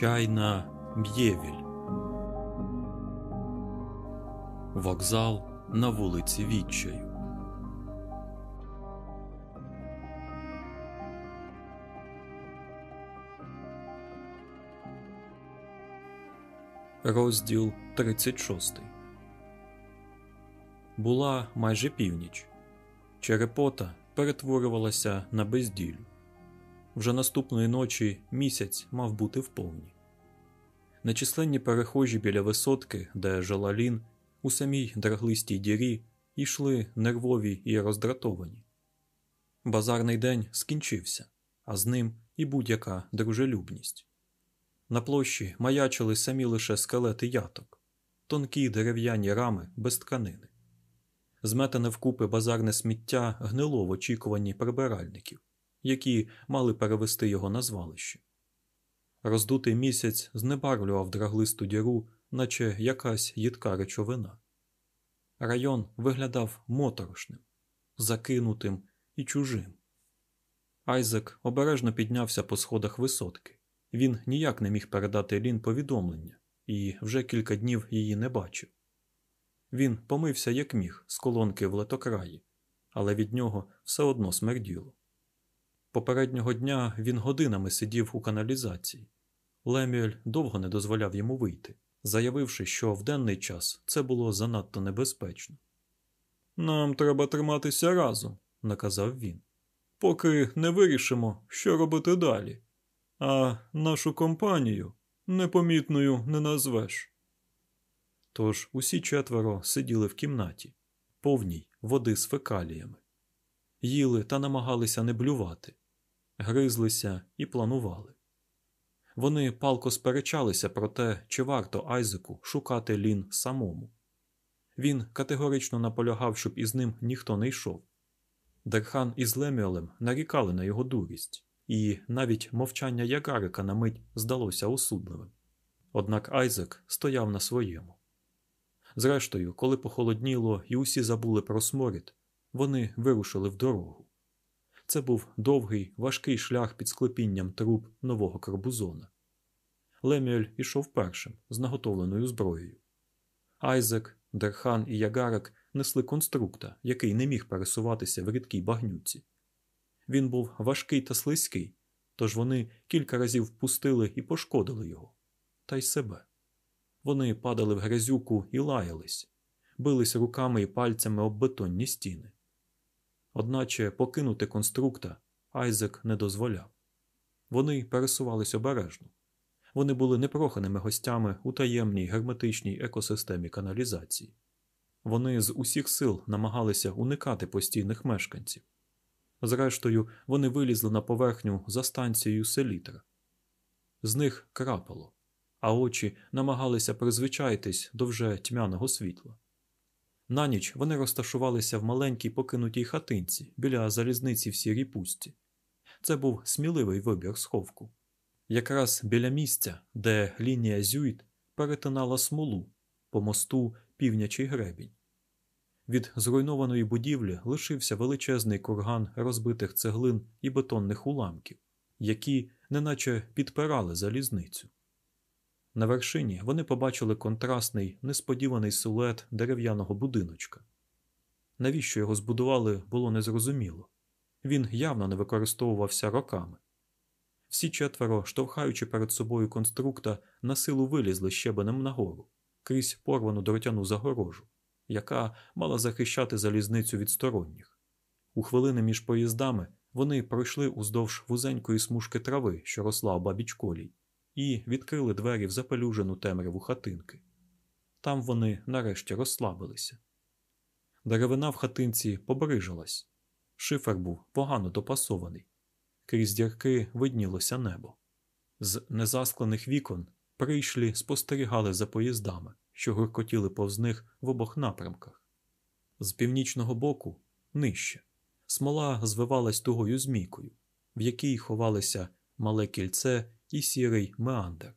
Чайна Б'євіль. Вокзал на вулиці Відчаю. Розділ 36 Була майже північ. Черепота перетворювалася на безділю. Вже наступної ночі місяць мав бути вповні. Нечисленні перехожі біля висотки, де жила Лін, у самій драглистій дірі йшли нервові і роздратовані. Базарний день скінчився, а з ним і будь-яка дружелюбність. На площі маячили самі лише скелети яток, тонкі дерев'яні рами без тканини. Зметене вкупи базарне сміття гнило в очікуванні прибиральників, які мали перевести його на звалище. Роздутий місяць знебарвлював драглисту діру, наче якась їдка речовина. Район виглядав моторошним, закинутим і чужим. Айзек обережно піднявся по сходах висотки. Він ніяк не міг передати Лін повідомлення і вже кілька днів її не бачив. Він помився як міг з колонки в летокраї, але від нього все одно смерділо. Попереднього дня він годинами сидів у каналізації. Лемюель довго не дозволяв йому вийти, заявивши, що в денний час це було занадто небезпечно. Нам треба триматися разом, наказав він, поки не вирішимо, що робити далі. А нашу компанію непомітною не назвеш. Тож усі четверо сиділи в кімнаті, повній води з фекаліями, їли та намагалися не блювати, гризлися і планували. Вони палко сперечалися про те, чи варто Айзеку шукати Лін самому. Він категорично наполягав, щоб із ним ніхто не йшов. Дерхан із Лемюелем нарікали на його дурість, і навіть мовчання Ягарика на мить здалося осудливим. Однак Айзек стояв на своєму. Зрештою, коли похолодніло і усі забули про сморід, вони вирушили в дорогу. Це був довгий, важкий шлях під склепінням труб Нового Кробузона. Лемюель ішов першим з наготовленою зброєю. Айзек, Дерхан і Ягарик несли конструкта, який не міг пересуватися в рідкій багнюці. Він був важкий та слизький, тож вони кілька разів впустили і пошкодили його, та й себе. Вони падали в грязюку і лаялись, бились руками і пальцями об бетонні стіни. Одначе покинути конструкта Айзек не дозволяв. Вони пересувались обережно. Вони були непроханими гостями у таємній герметичній екосистемі каналізації. Вони з усіх сил намагалися уникати постійних мешканців. Зрештою, вони вилізли на поверхню за станцією селітра. З них крапало, а очі намагалися призвичаїтись до вже тьмяного світла. На ніч вони розташувалися в маленькій покинутій хатинці біля залізниці в сірій пусті. Це був сміливий вибір сховку. Якраз біля місця, де лінія Зюйт перетинала смолу по мосту півнячий гребінь. Від зруйнованої будівлі лишився величезний курган розбитих цеглин і бетонних уламків, які неначе підпирали залізницю. На вершині вони побачили контрастний, несподіваний силует дерев'яного будиночка. Навіщо його збудували, було незрозуміло. Він явно не використовувався роками. Всі четверо, штовхаючи перед собою конструкта, на силу вилізли щебенем нагору, крізь порвану дротяну загорожу, яка мала захищати залізницю від сторонніх. У хвилини між поїздами вони пройшли уздовж вузенької смужки трави, що росла обабіч колій, і відкрили двері в запелюжену темряву хатинки. Там вони нарешті розслабилися. Деревина в хатинці побрижилась. Шифер був погано допасований. Крізь дірки виднілося небо. З незасклених вікон прийшлі спостерігали за поїздами, що гуркотіли повз них в обох напрямках. З північного боку нижче. Смола звивалась тугою змійкою, в якій ховалися мале кільце і сірий меандр.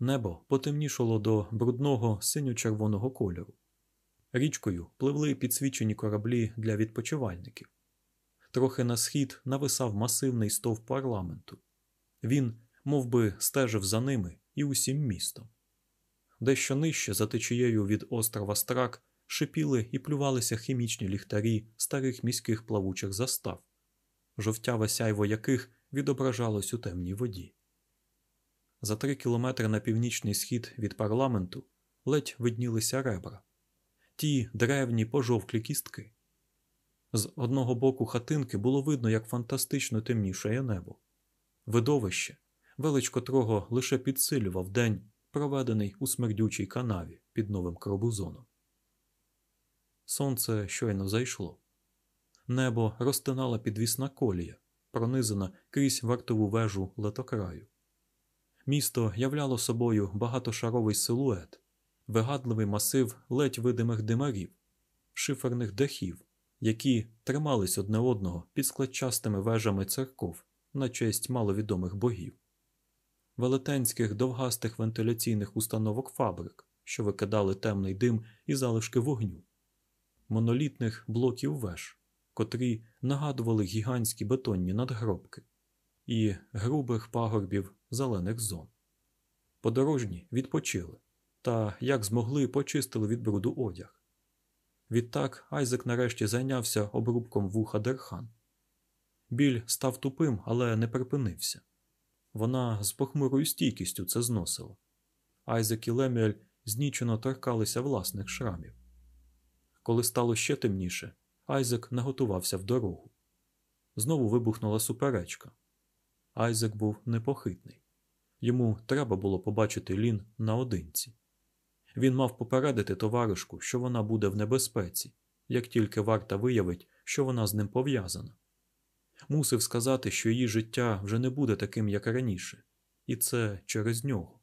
Небо потемнішало до брудного синьо-червоного кольору. Річкою пливли підсвічені кораблі для відпочивальників. Трохи на схід нависав масивний стовп парламенту. Він мов би, стежив за ними і усім містом. Дещо нижче, за течією від острова Страк, шипіли і плювалися хімічні ліхтарі старих міських плавучих застав, жовтяве сяйво яких відображалось у темній воді. За три кілометри на північний схід від парламенту ледь виднілися ребра, ті древні пожовклі кістки. З одного боку хатинки було видно, як фантастично темнішає небо. Видовище, велич котрого лише підсилював день, проведений у смердючій канаві під новим кробузоном. Сонце щойно зайшло. Небо розтинала підвісна колія, пронизана крізь вартову вежу летокраю. Місто являло собою багатошаровий силует, вигадливий масив ледь видимих димарів, шиферних дахів, які тримались одне одного під складчастими вежами церков на честь маловідомих богів, велетенських довгастих вентиляційних установок фабрик, що викидали темний дим і залишки вогню, монолітних блоків веж, котрі нагадували гігантські бетонні надгробки, і грубих пагорбів зелених зон. Подорожні відпочили та, як змогли, почистили від бруду одяг. Відтак Айзек нарешті зайнявся обрубком вуха Дерхан. Біль став тупим, але не припинився. Вона з похмурою стійкістю це зносила. Айзек і Лемюель знічено торкалися власних шрамів. Коли стало ще темніше, Айзек наготувався в дорогу. Знову вибухнула суперечка. Айзек був непохитний. Йому треба було побачити Лін наодинці. Він мав попередити товаришку, що вона буде в небезпеці, як тільки варта виявить, що вона з ним пов'язана. Мусив сказати, що її життя вже не буде таким, як раніше, і це через нього.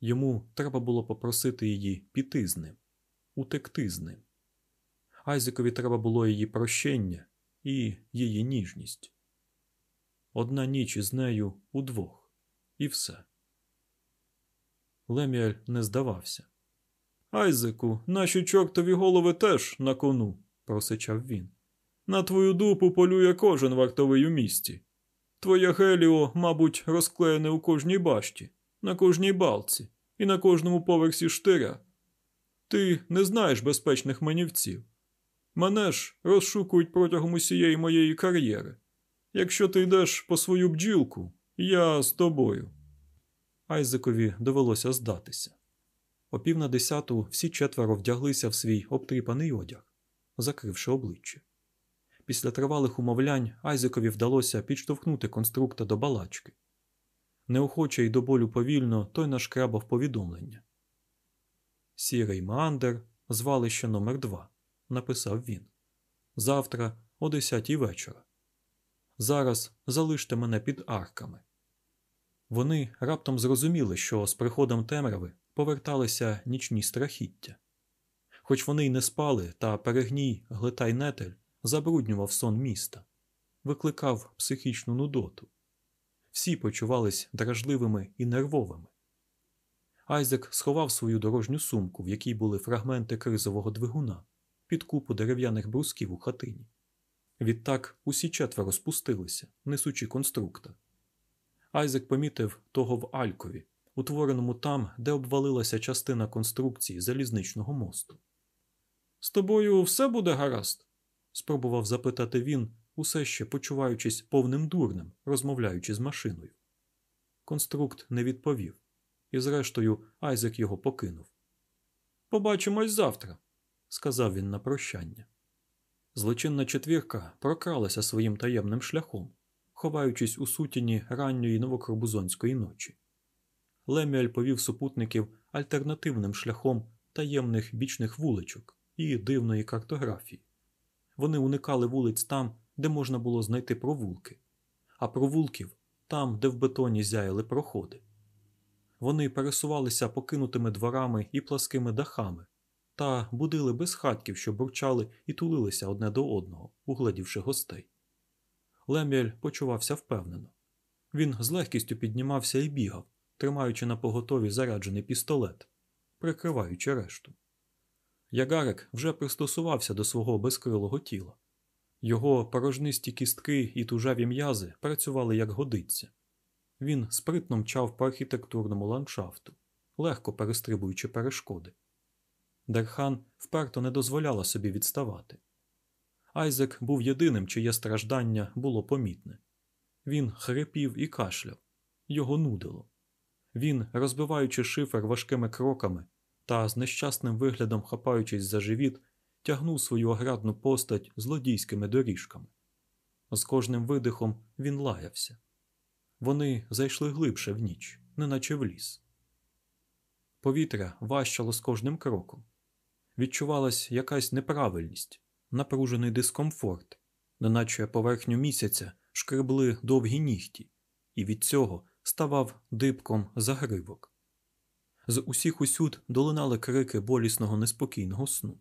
Йому треба було попросити її піти з ним, утекти з ним. Айзекові треба було її прощення і її ніжність. Одна ніч із нею удвох, і все. Леміель не здавався. Айзеку, наші чортові голови теж на кону, просичав він. На твою дупу полює кожен вартовий у місті. Твоє Геліо, мабуть, розклеєне у кожній башті, на кожній балці і на кожному поверсі штиря. Ти не знаєш безпечних манівців. Мене ж розшукують протягом усієї моєї кар'єри. Якщо ти йдеш по свою бджілку, я з тобою. Айзекові довелося здатися. О пів на десяту всі четверо вдяглися в свій обтріпаний одяг, закривши обличчя. Після тривалих умовлянь Айзекові вдалося підштовхнути конструкта до балачки. Неохоче й до болю повільно той нашкрабав повідомлення. Сірий Мандер, звалище номер 2 написав він. Завтра, о десятій вечора. Зараз залиште мене під арками. Вони раптом зрозуміли, що з приходом темряви поверталися нічні страхіття. Хоч вони й не спали, та перегній глитай нетель забруднював сон міста, викликав психічну нудоту. Всі почувались дражливими і нервовими. Айзек сховав свою дорожню сумку, в якій були фрагменти кризового двигуна, під купу дерев'яних брусків у хатині. Відтак усі четверо спустилися, несучи конструкта. Айзек помітив того в Алькові, утвореному там, де обвалилася частина конструкції залізничного мосту. З тобою все буде гаразд? спробував запитати він, усе ще почуваючись повним дурнем, розмовляючи з машиною. Конструкт не відповів, і, зрештою, Айзек його покинув. Побачимось завтра, сказав він на прощання. Злочинна четвірка прокралася своїм таємним шляхом, ховаючись у сутіні ранньої новокорбузонської ночі. Лемюель повів супутників альтернативним шляхом таємних бічних вуличок і дивної картографії. Вони уникали вулиць там, де можна було знайти провулки, а провулків там, де в бетоні зяяли проходи. Вони пересувалися покинутими дворами і пласкими дахами та будили безхатків, що бурчали і тулилися одне до одного, угледівши гостей. Лем'яль почувався впевнено. Він з легкістю піднімався і бігав, тримаючи на поготові заряджений пістолет, прикриваючи решту. Ягарик вже пристосувався до свого безкрилого тіла. Його порожнисті кістки і тужаві м'язи працювали як годиться. він спритно мчав по архітектурному ландшафту, легко перестрибуючи перешкоди. Дерхан вперто не дозволяла собі відставати. Айзек був єдиним, чиє страждання було помітне. Він хрипів і кашляв, його нудило. Він, розбиваючи шифер важкими кроками та з нещасним виглядом хапаючись за живіт, тягнув свою оградну постать злодійськими доріжками. З кожним видихом він лаявся. Вони зайшли глибше в ніч, неначе в ліс. Повітря важчало з кожним кроком. Відчувалась якась неправильність, напружений дискомфорт, неначе поверхню місяця шкребли довгі нігті, і від цього ставав дибком загривок. З усіх усюд долинали крики болісного неспокійного сну.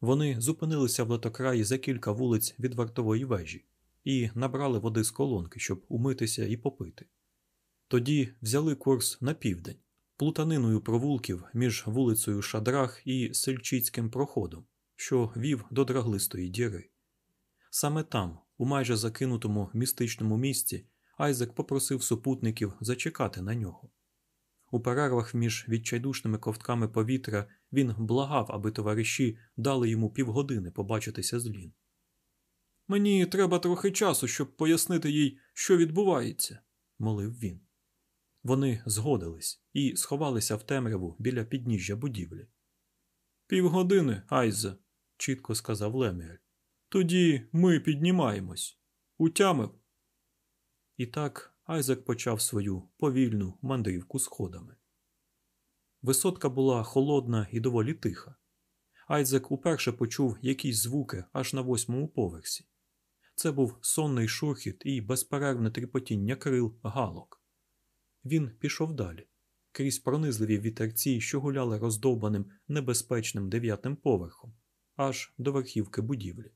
Вони зупинилися в летокраї за кілька вулиць від вартової вежі і набрали води з колонки, щоб умитися і попити. Тоді взяли курс на південь, плутаниною провулків між вулицею Шадрах і Сельчицьким проходом, що вів до драглистої діри. Саме там, у майже закинутому містичному місці, Айзек попросив супутників зачекати на нього. У перервах між відчайдушними ковтками повітря він благав, аби товариші дали йому півгодини побачитися з Лін. Мені треба трохи часу, щоб пояснити їй, що відбувається, молив він. Вони згодились і сховалися в темряву біля підніжжя будівлі. Півгодини, Айзе, чітко сказав Леміель. Тоді ми піднімаємось. Утямив. І так Айзек почав свою повільну мандрівку сходами. Висотка була холодна і доволі тиха. Айзек уперше почув якісь звуки аж на восьмому поверсі. Це був сонний шурхіт і безперервне тріпотіння крил галок. Він пішов далі, крізь пронизливі вітерці, що гуляли роздовбаним небезпечним дев'ятим поверхом, аж до верхівки будівлі.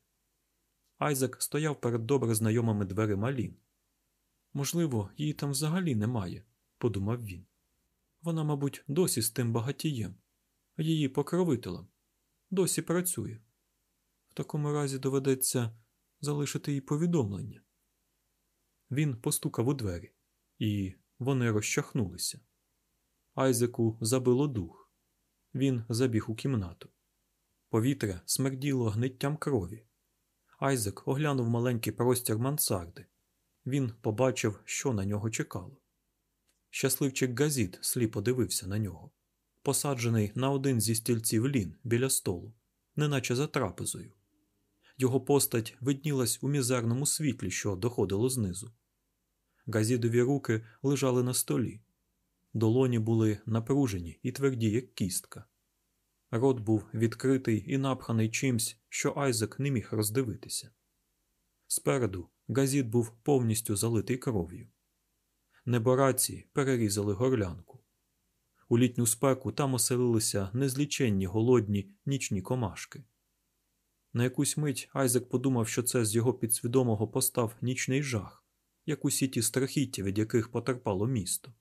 Айзек стояв перед добре знайомими дверима Лін. Можливо, її там взагалі немає, подумав він. Вона, мабуть, досі з тим багатієм, її покровителем, досі працює. В такому разі доведеться залишити їй повідомлення. Він постукав у двері, і вони розчахнулися. Айзеку забило дух. Він забіг у кімнату. Повітря смерділо гниттям крові. Айзек оглянув маленький простір мансарди. Він побачив, що на нього чекало. Щасливчик Газіт сліпо дивився на нього, посаджений на один зі стільців лін біля столу, неначе за трапезою. Його постать виднілась у мізерному світлі, що доходило знизу. Газідові руки лежали на столі, долоні були напружені і тверді, як кістка. Рот був відкритий і напханий чимсь, що Айзек не міг роздивитися. Спереду газіт був повністю залитий кров'ю. Небораці перерізали горлянку. У літню спеку там оселилися незліченні голодні нічні комашки. На якусь мить Айзек подумав, що це з його підсвідомого постав нічний жах, як усі ті страхіття, від яких потерпало місто.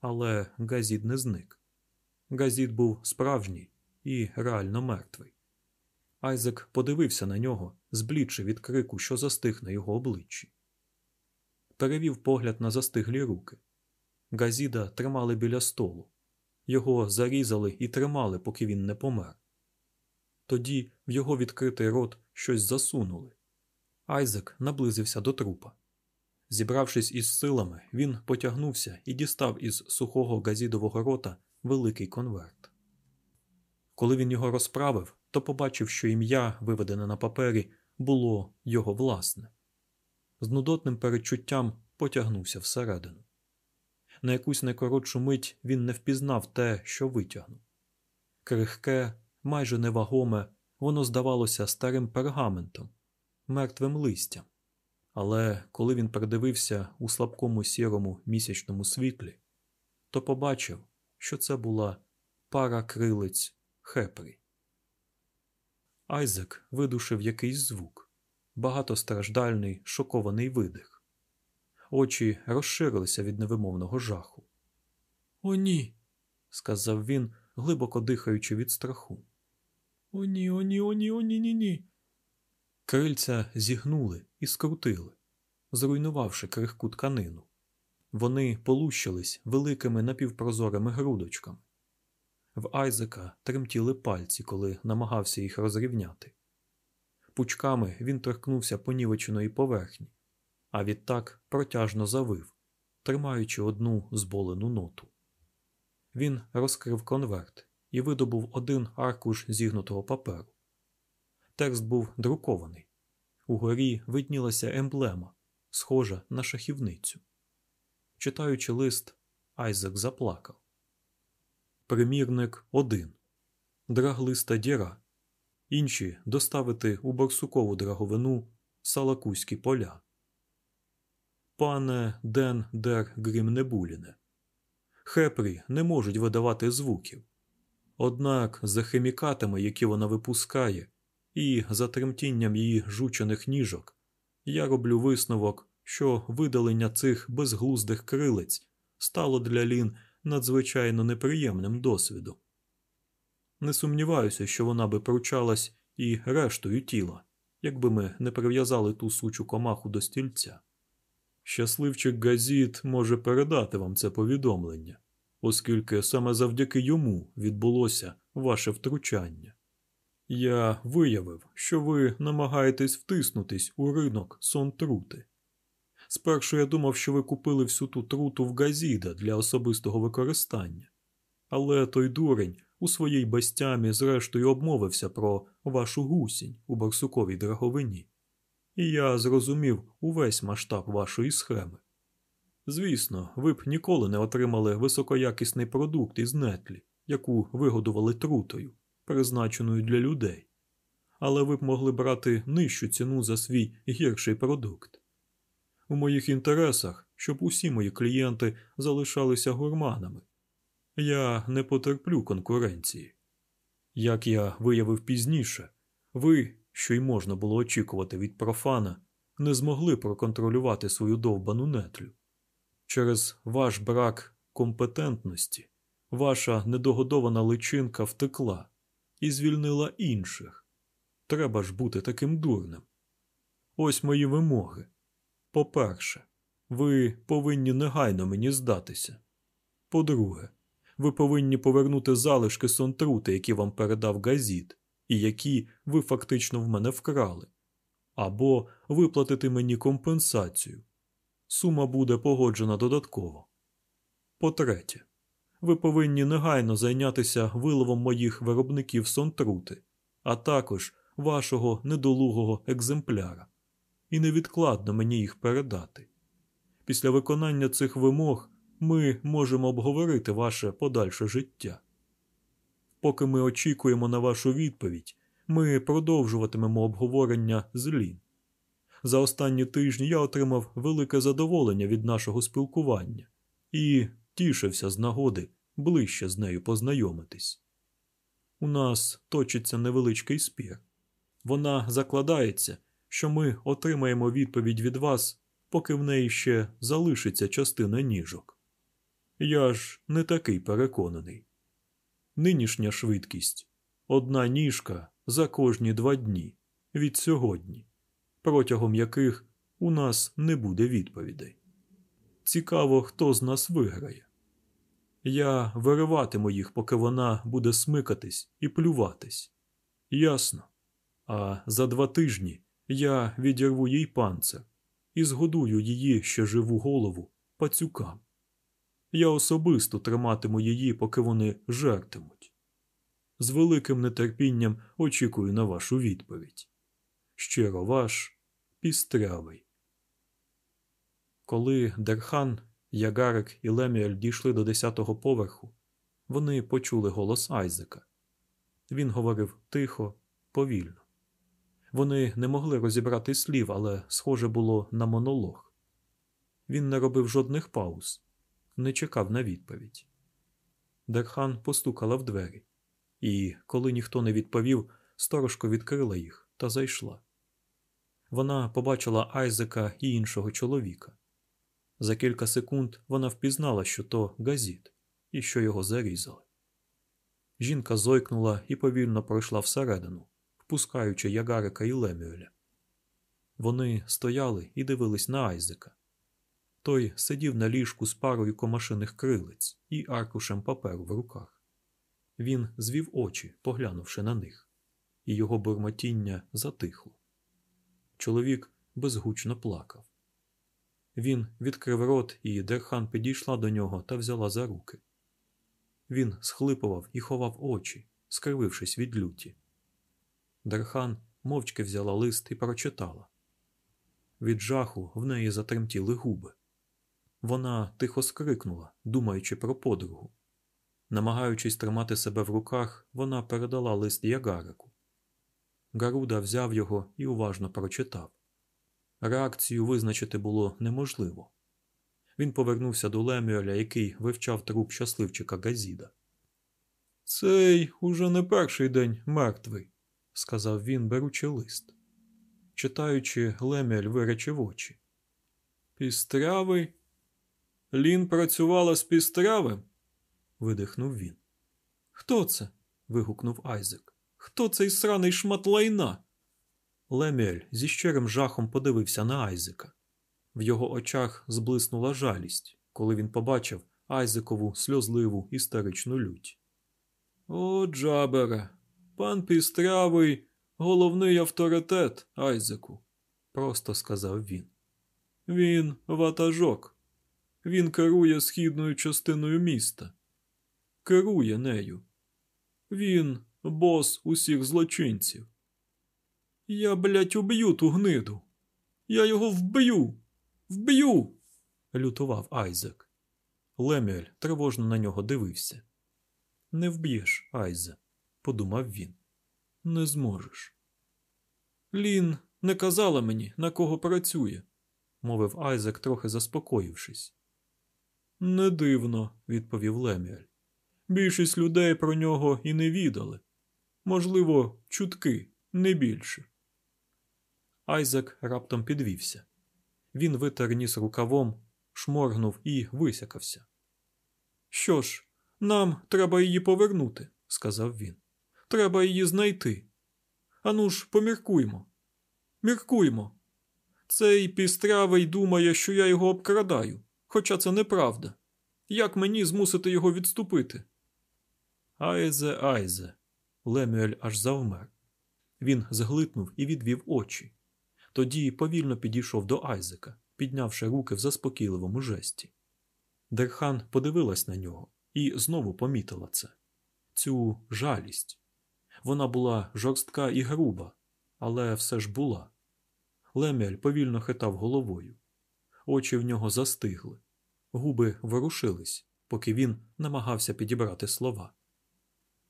Але Газід не зник. Газід був справжній і реально мертвий. Айзек подивився на нього, зблідши від крику, що застиг на його обличчі. Перевів погляд на застиглі руки. Газіда тримали біля столу. Його зарізали і тримали, поки він не помер. Тоді в його відкритий рот щось засунули. Айзек наблизився до трупа. Зібравшись із силами, він потягнувся і дістав із сухого газідового рота великий конверт. Коли він його розправив, то побачив, що ім'я, виведене на папері, було його власне. З нудотним передчуттям потягнувся всередину. На якусь найкоротшу мить він не впізнав те, що витягнув. Крихке, майже невагоме, воно здавалося старим пергаментом, мертвим листям. Але коли він придивився у слабкому сірому місячному світлі, то побачив, що це була пара крилиць хепрі. Айзек видушив якийсь звук, багатостраждальний, шокований видих. Очі розширилися від невимовного жаху. О, ні, сказав він, глибоко дихаючи від страху. О, ні, о, ні, о, ні, о, ні, ні, ні. Крильця зігнули і скрутили, зруйнувавши крихку тканину. Вони полущились великими напівпрозорими грудочками. В Айзека тремтіли пальці, коли намагався їх розрівняти. Пучками він торкнувся понівеченої поверхні, а відтак протяжно завив, тримаючи одну зболену ноту. Він розкрив конверт і видобув один аркуш зігнутого паперу. Текст був друкований. Угорі виднілася емблема, схожа на шахівницю. Читаючи лист, Айзек заплакав. Примірник 1. Драглиста діра. Інші доставити у борсукову драговину Салакузькі поля. Пане Ден Дер Грімнебуліне. Хепрі не можуть видавати звуків. Однак за хімікатами, які вона випускає, і за тремтінням її жучених ніжок, я роблю висновок, що видалення цих безглуздих крилиць стало для Лін надзвичайно неприємним досвідом. Не сумніваюся, що вона би пручалась і рештою тіла, якби ми не прив'язали ту сучу комаху до стільця. Щасливчик Газіт може передати вам це повідомлення, оскільки саме завдяки йому відбулося ваше втручання. Я виявив, що ви намагаєтесь втиснутись у ринок сон-трути. Спершу я думав, що ви купили всю ту труту в Газіда для особистого використання, але той дурень у своїй бастямі зрештою обмовився про вашу гусінь у барсуковій драговині, і я зрозумів увесь масштаб вашої схеми. Звісно, ви б ніколи не отримали високоякісний продукт із нетлі, яку вигодували трутою, призначеною для людей, але ви б могли брати нижчу ціну за свій гірший продукт. У моїх інтересах, щоб усі мої клієнти залишалися гурманами. Я не потерплю конкуренції. Як я виявив пізніше, ви, що й можна було очікувати від профана, не змогли проконтролювати свою довбану нетлю. Через ваш брак компетентності ваша недогодована личинка втекла і звільнила інших. Треба ж бути таким дурним. Ось мої вимоги. По-перше, ви повинні негайно мені здатися. По-друге, ви повинні повернути залишки сонтрути, які вам передав Газіт, і які ви фактично в мене вкрали, або виплатити мені компенсацію. Сума буде погоджена додатково. По-третє, ви повинні негайно зайнятися виловом моїх виробників сонтрути, а також вашого недолугого екземпляра, і невідкладно мені їх передати. Після виконання цих вимог ми можемо обговорити ваше подальше життя. Поки ми очікуємо на вашу відповідь, ми продовжуватимемо обговорення з Лін. За останні тижні я отримав велике задоволення від нашого спілкування і тішився з нагоди ближче з нею познайомитись. У нас точиться невеличкий спір. Вона закладається, що ми отримаємо відповідь від вас, поки в неї ще залишиться частина ніжок. Я ж не такий переконаний. Нинішня швидкість одна ніжка за кожні два дні від сьогодні, протягом яких у нас не буде відповідей. Цікаво, хто з нас виграє. Я вириватиму їх, поки вона буде смикатись і плюватись. Ясно. А за два тижні я відірву їй панцир і згодую її ще живу голову пацюкам. Я особисто триматиму її, поки вони жертимуть. З великим нетерпінням очікую на вашу відповідь. Щиро ваш Пістрявий. Коли Дерхан, Ягарик і Лемюель дійшли до десятого поверху, вони почули голос Айзека. Він говорив тихо, повільно. Вони не могли розібрати слів, але схоже було на монолог. Він не робив жодних пауз, не чекав на відповідь. Дерхан постукала в двері, і, коли ніхто не відповів, сторожко відкрила їх та зайшла. Вона побачила Айзека і іншого чоловіка. За кілька секунд вона впізнала, що то газіт і що його зарізали. Жінка зойкнула і повільно пройшла всередину, впускаючи Ягарика і Лемюеля. Вони стояли і дивились на Айзека. Той сидів на ліжку з парою комашиних крилиць і аркушем паперу в руках. Він звів очі, поглянувши на них, і його бурмотіння затихло. Чоловік безгучно плакав. Він відкрив рот, і Дерхан підійшла до нього та взяла за руки. Він схлипував і ховав очі, скривившись від люті. Дерхан мовчки взяла лист і прочитала. Від жаху в неї затремтіли губи. Вона тихо скрикнула, думаючи про подругу. Намагаючись тримати себе в руках, вона передала лист Ягарику. Гаруда взяв його і уважно прочитав. Реакцію визначити було неможливо. Він повернувся до Лемюеля, який вивчав труп щасливчика Газіда. Цей уже не перший день мертвий, сказав він, беручи лист. Читаючи, Лемюель виречив очі. Пістрявий? Лін працювала з пістрявим? видихнув він. Хто це? вигукнув Айзек. Хто цей сраний шмат лайна? Лемюель зі щирим жахом подивився на Айзека. В його очах зблиснула жалість, коли він побачив Айзекову сльозливу істеричну лють. О, Джабере, пан пістрявий, головний авторитет Айзеку, просто сказав він. Він ватажок. Він керує східною частиною міста. Керує нею. Він бос усіх злочинців. Я, блядь, уб'ю ту гниду. Я його вб'ю. Вб'ю. лютував Айзек. Лемюель тривожно на нього дивився. Не вб'єш, Айзе, подумав він. Не зможеш. Лін не казала мені, на кого працює, мовив Айзек, трохи заспокоївшись. Не дивно, відповів Лемюель. Більшість людей про нього і не відали. Можливо, чутки, не більше. Айзек раптом підвівся. Він витер ніс рукавом, шморгнув і висякався. Що ж, нам треба її повернути, сказав він. Треба її знайти. Ану ж, поміркуймо. Міркуймо. Цей пістрявий думає, що я його обкрадаю, хоча це неправда. Як мені змусити його відступити? Айзе, Айзе. Лемюель аж завмер. Він зглитнув і відвів очі. Тоді повільно підійшов до Айзека, піднявши руки в заспокійливому жесті. Дерхан подивилась на нього і знову помітила це цю жалість. Вона була жорстка і груба, але все ж була. Лемель повільно хитав головою. Очі в нього застигли, губи ворушились, поки він намагався підібрати слова.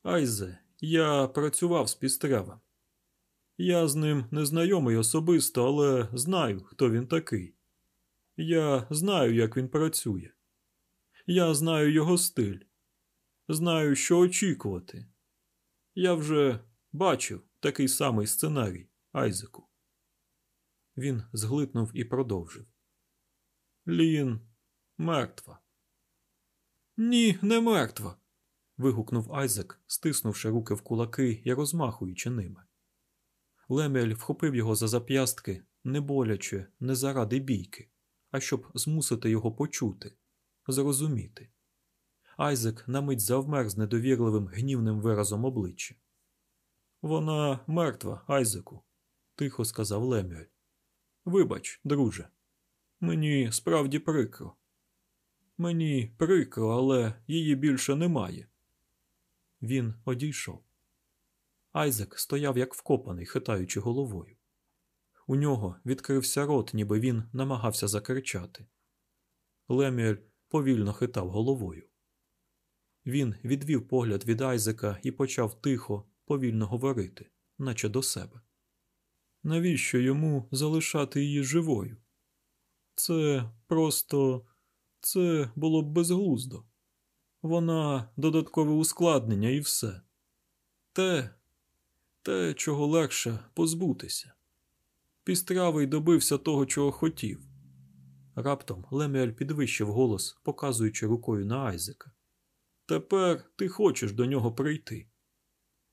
Айзе, я працював з пістрявом. Я з ним не знайомий особисто, але знаю, хто він такий. Я знаю, як він працює. Я знаю його стиль, знаю, що очікувати. Я вже бачив такий самий сценарій Айзеку. Він зглитнув і продовжив. Лін мертва. Ні, не мертва. вигукнув Айзек, стиснувши руки в кулаки і розмахуючи ними. Лемель вхопив його за зап'ястки не боляче, не заради бійки, а щоб змусити його почути, зрозуміти. Айзек на мить завмер з недовірливим гнівним виразом обличчя. Вона мертва, Айзеку, тихо сказав Лемюель. Вибач, друже, мені справді прикро. Мені прикро, але її більше немає. Він одійшов. Айзек стояв як вкопаний, хитаючи головою. У нього відкрився рот, ніби він намагався закричати. Лемюель повільно хитав головою. Він відвів погляд від Айзека і почав тихо, повільно говорити, наче до себе. Навіщо йому залишати її живою? Це просто це було б безглуздо. Вона додаткове ускладнення і все. Те, те, чого легше позбутися. Пістравий добився того, чого хотів. Раптом Лемюель підвищив голос, показуючи рукою на Айзека. Тепер ти хочеш до нього прийти.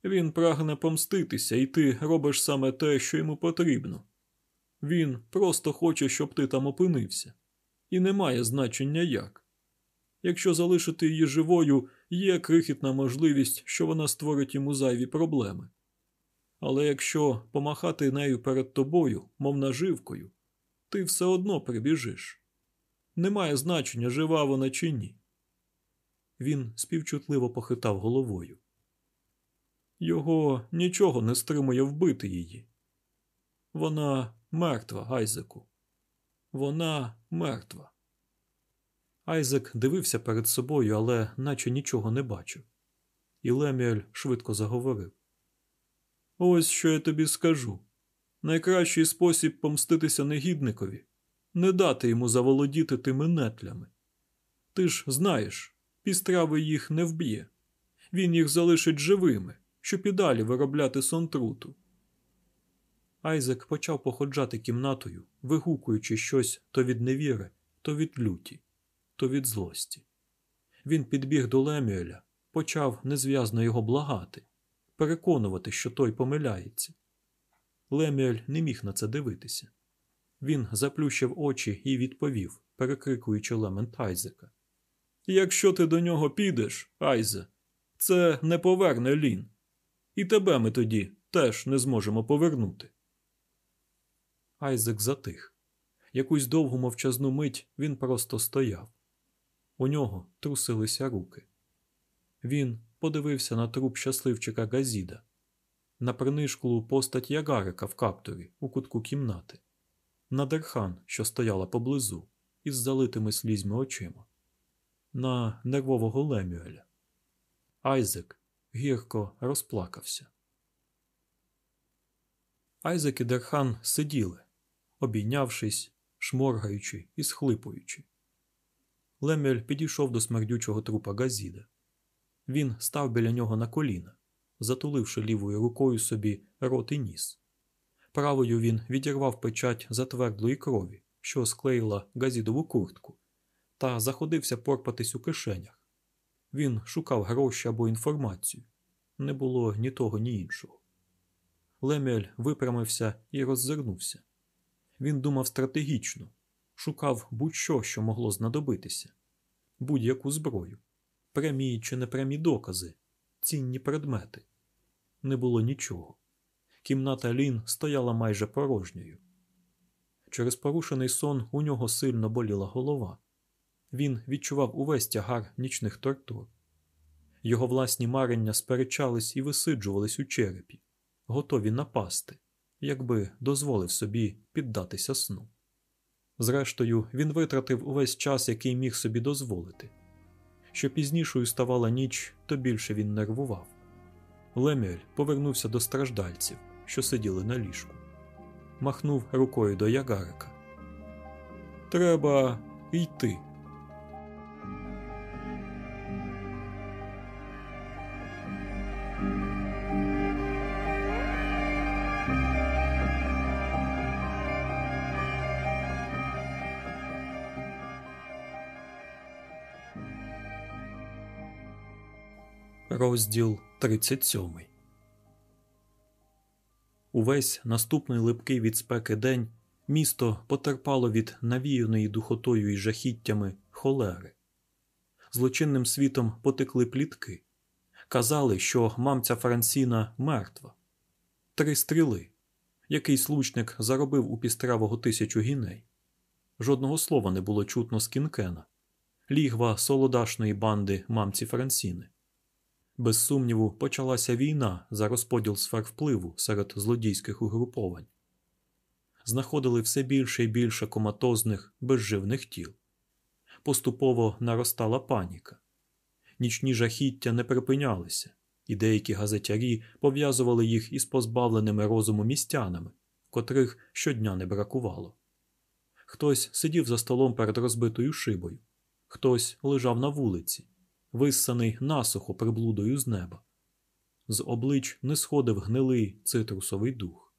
Він прагне помститися, і ти робиш саме те, що йому потрібно. Він просто хоче, щоб ти там опинився. і не має значення як. Якщо залишити її живою, є крихітна можливість, що вона створить йому зайві проблеми. Але якщо помахати нею перед тобою, мов наживкою, ти все одно прибіжиш. Немає значення, жива вона чи ні. Він співчутливо похитав головою. Його нічого не стримує вбити її. Вона мертва, Айзеку. Вона мертва. Айзек дивився перед собою, але наче нічого не бачив. І Леміель швидко заговорив. Ось що я тобі скажу. Найкращий спосіб помститися негідникові не дати йому заволодіти тими нетлями. Ти ж знаєш, пістрави їх не вб'є. Він їх залишить живими, щоб і далі виробляти сонтруту. Айзек почав походжати кімнатою, вигукуючи щось то від невіри, то від люті, то від злості. Він підбіг до Лемюеля, почав незв'язно його благати, переконувати, що той помиляється. Лемюель не міг на це дивитися. Він заплющив очі і відповів, перекрикуючи лемент Айзека. Якщо ти до нього підеш, Айзе, це не поверне лін. І тебе ми тоді теж не зможемо повернути. Айзек затих. Якусь довгу мовчазну мить він просто стояв. У нього трусилися руки. Він подивився на труп щасливчика Газіда, на принишклу постать ягарика в каптурі у кутку кімнати, на дерхан, що стояла поблизу, із залитими слізьми очима, на нервового Лемюеля. Айзек гірко розплакався. Айзек і Дерхан сиділи, обійнявшись, шморгаючи і схлипуючи. Лемюель підійшов до смердючого трупа Газіда. Він став біля нього на коліна, затуливши лівою рукою собі рот і ніс. Правою він відірвав печать затвердлої крові, що склеїла газідову куртку, та заходився порпатись у кишенях. Він шукав гроші або інформацію. Не було ні того, ні іншого. Лемюель випрямився і роззирнувся. Він думав стратегічно, шукав будь-що, що могло знадобитися, будь-яку зброю, прямі чи непрямі докази, цінні предмети. Не було нічого. Кімната Лін стояла майже порожньою. Через порушений сон у нього сильно боліла голова. Він відчував увесь тягар нічних тортур. Його власні марення сперечались і висиджувались у черепі, готові напасти, якби дозволив собі піддатися сну. Зрештою, він витратив увесь час, який міг собі дозволити. Що пізнішою ставала ніч, то більше він нервував. Лемюель повернувся до страждальців, що сиділи на ліжку, махнув рукою до ягарика. Треба йти. Розділ 37 Увесь наступний липкий від спеки день місто потерпало від навіяної духотою і жахіттями холери. Злочинним світом потекли плітки. Казали, що мамця Франсіна мертва. Три стріли. Якийсь лучник заробив у пістравого тисячу гіней. Жодного слова не було чутно з кінкена, лігва солодашної банди мамці Франсіни. Без сумніву, почалася війна за розподіл сфер впливу серед злодійських угруповань. Знаходили все більше і більше коматозних, безживних тіл. Поступово наростала паніка. Нічні жахіття не припинялися, і деякі газетярі пов'язували їх із позбавленими розуму містянами, котрих щодня не бракувало. Хтось сидів за столом перед розбитою шибою, хтось лежав на вулиці виссаний насухо приблудою з неба. З облич не сходив гнилий цитрусовий дух.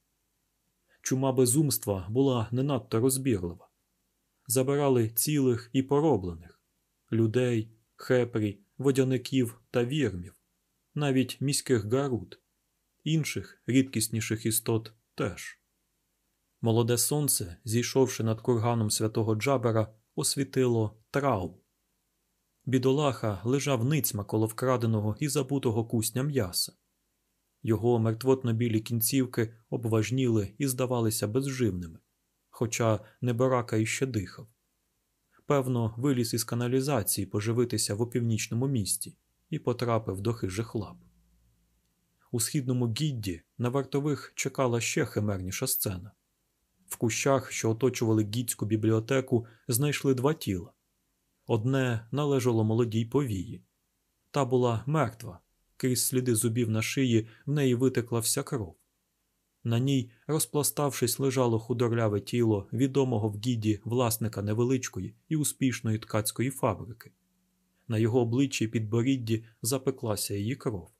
Чума безумства була не надто розбірлива. Забирали цілих і пороблених людей, хепрі, водяників та вірмів, навіть міських гарут, інших рідкісніших істот теж. Молоде сонце, зійшовши над курганом святого Джабера, освітило трау. Бідолаха лежав ницьма коло вкраденого і забутого кусня м'яса. Його мертвотно-білі кінцівки обважніли і здавалися безживними, хоча небарака іще дихав. Певно, виліз із каналізації поживитися в опівнічному місті і потрапив до хижих лап. У східному гідді на вартових чекала ще химерніша сцена. В кущах, що оточували гідську бібліотеку, знайшли два тіла. Одне належало молодій повії. Та була мертва, крізь сліди зубів на шиї в неї витекла вся кров. На ній, розпластавшись, лежало худорляве тіло відомого в гіді власника невеличкої і успішної ткацької фабрики. На його обличчі підборідді запеклася її кров.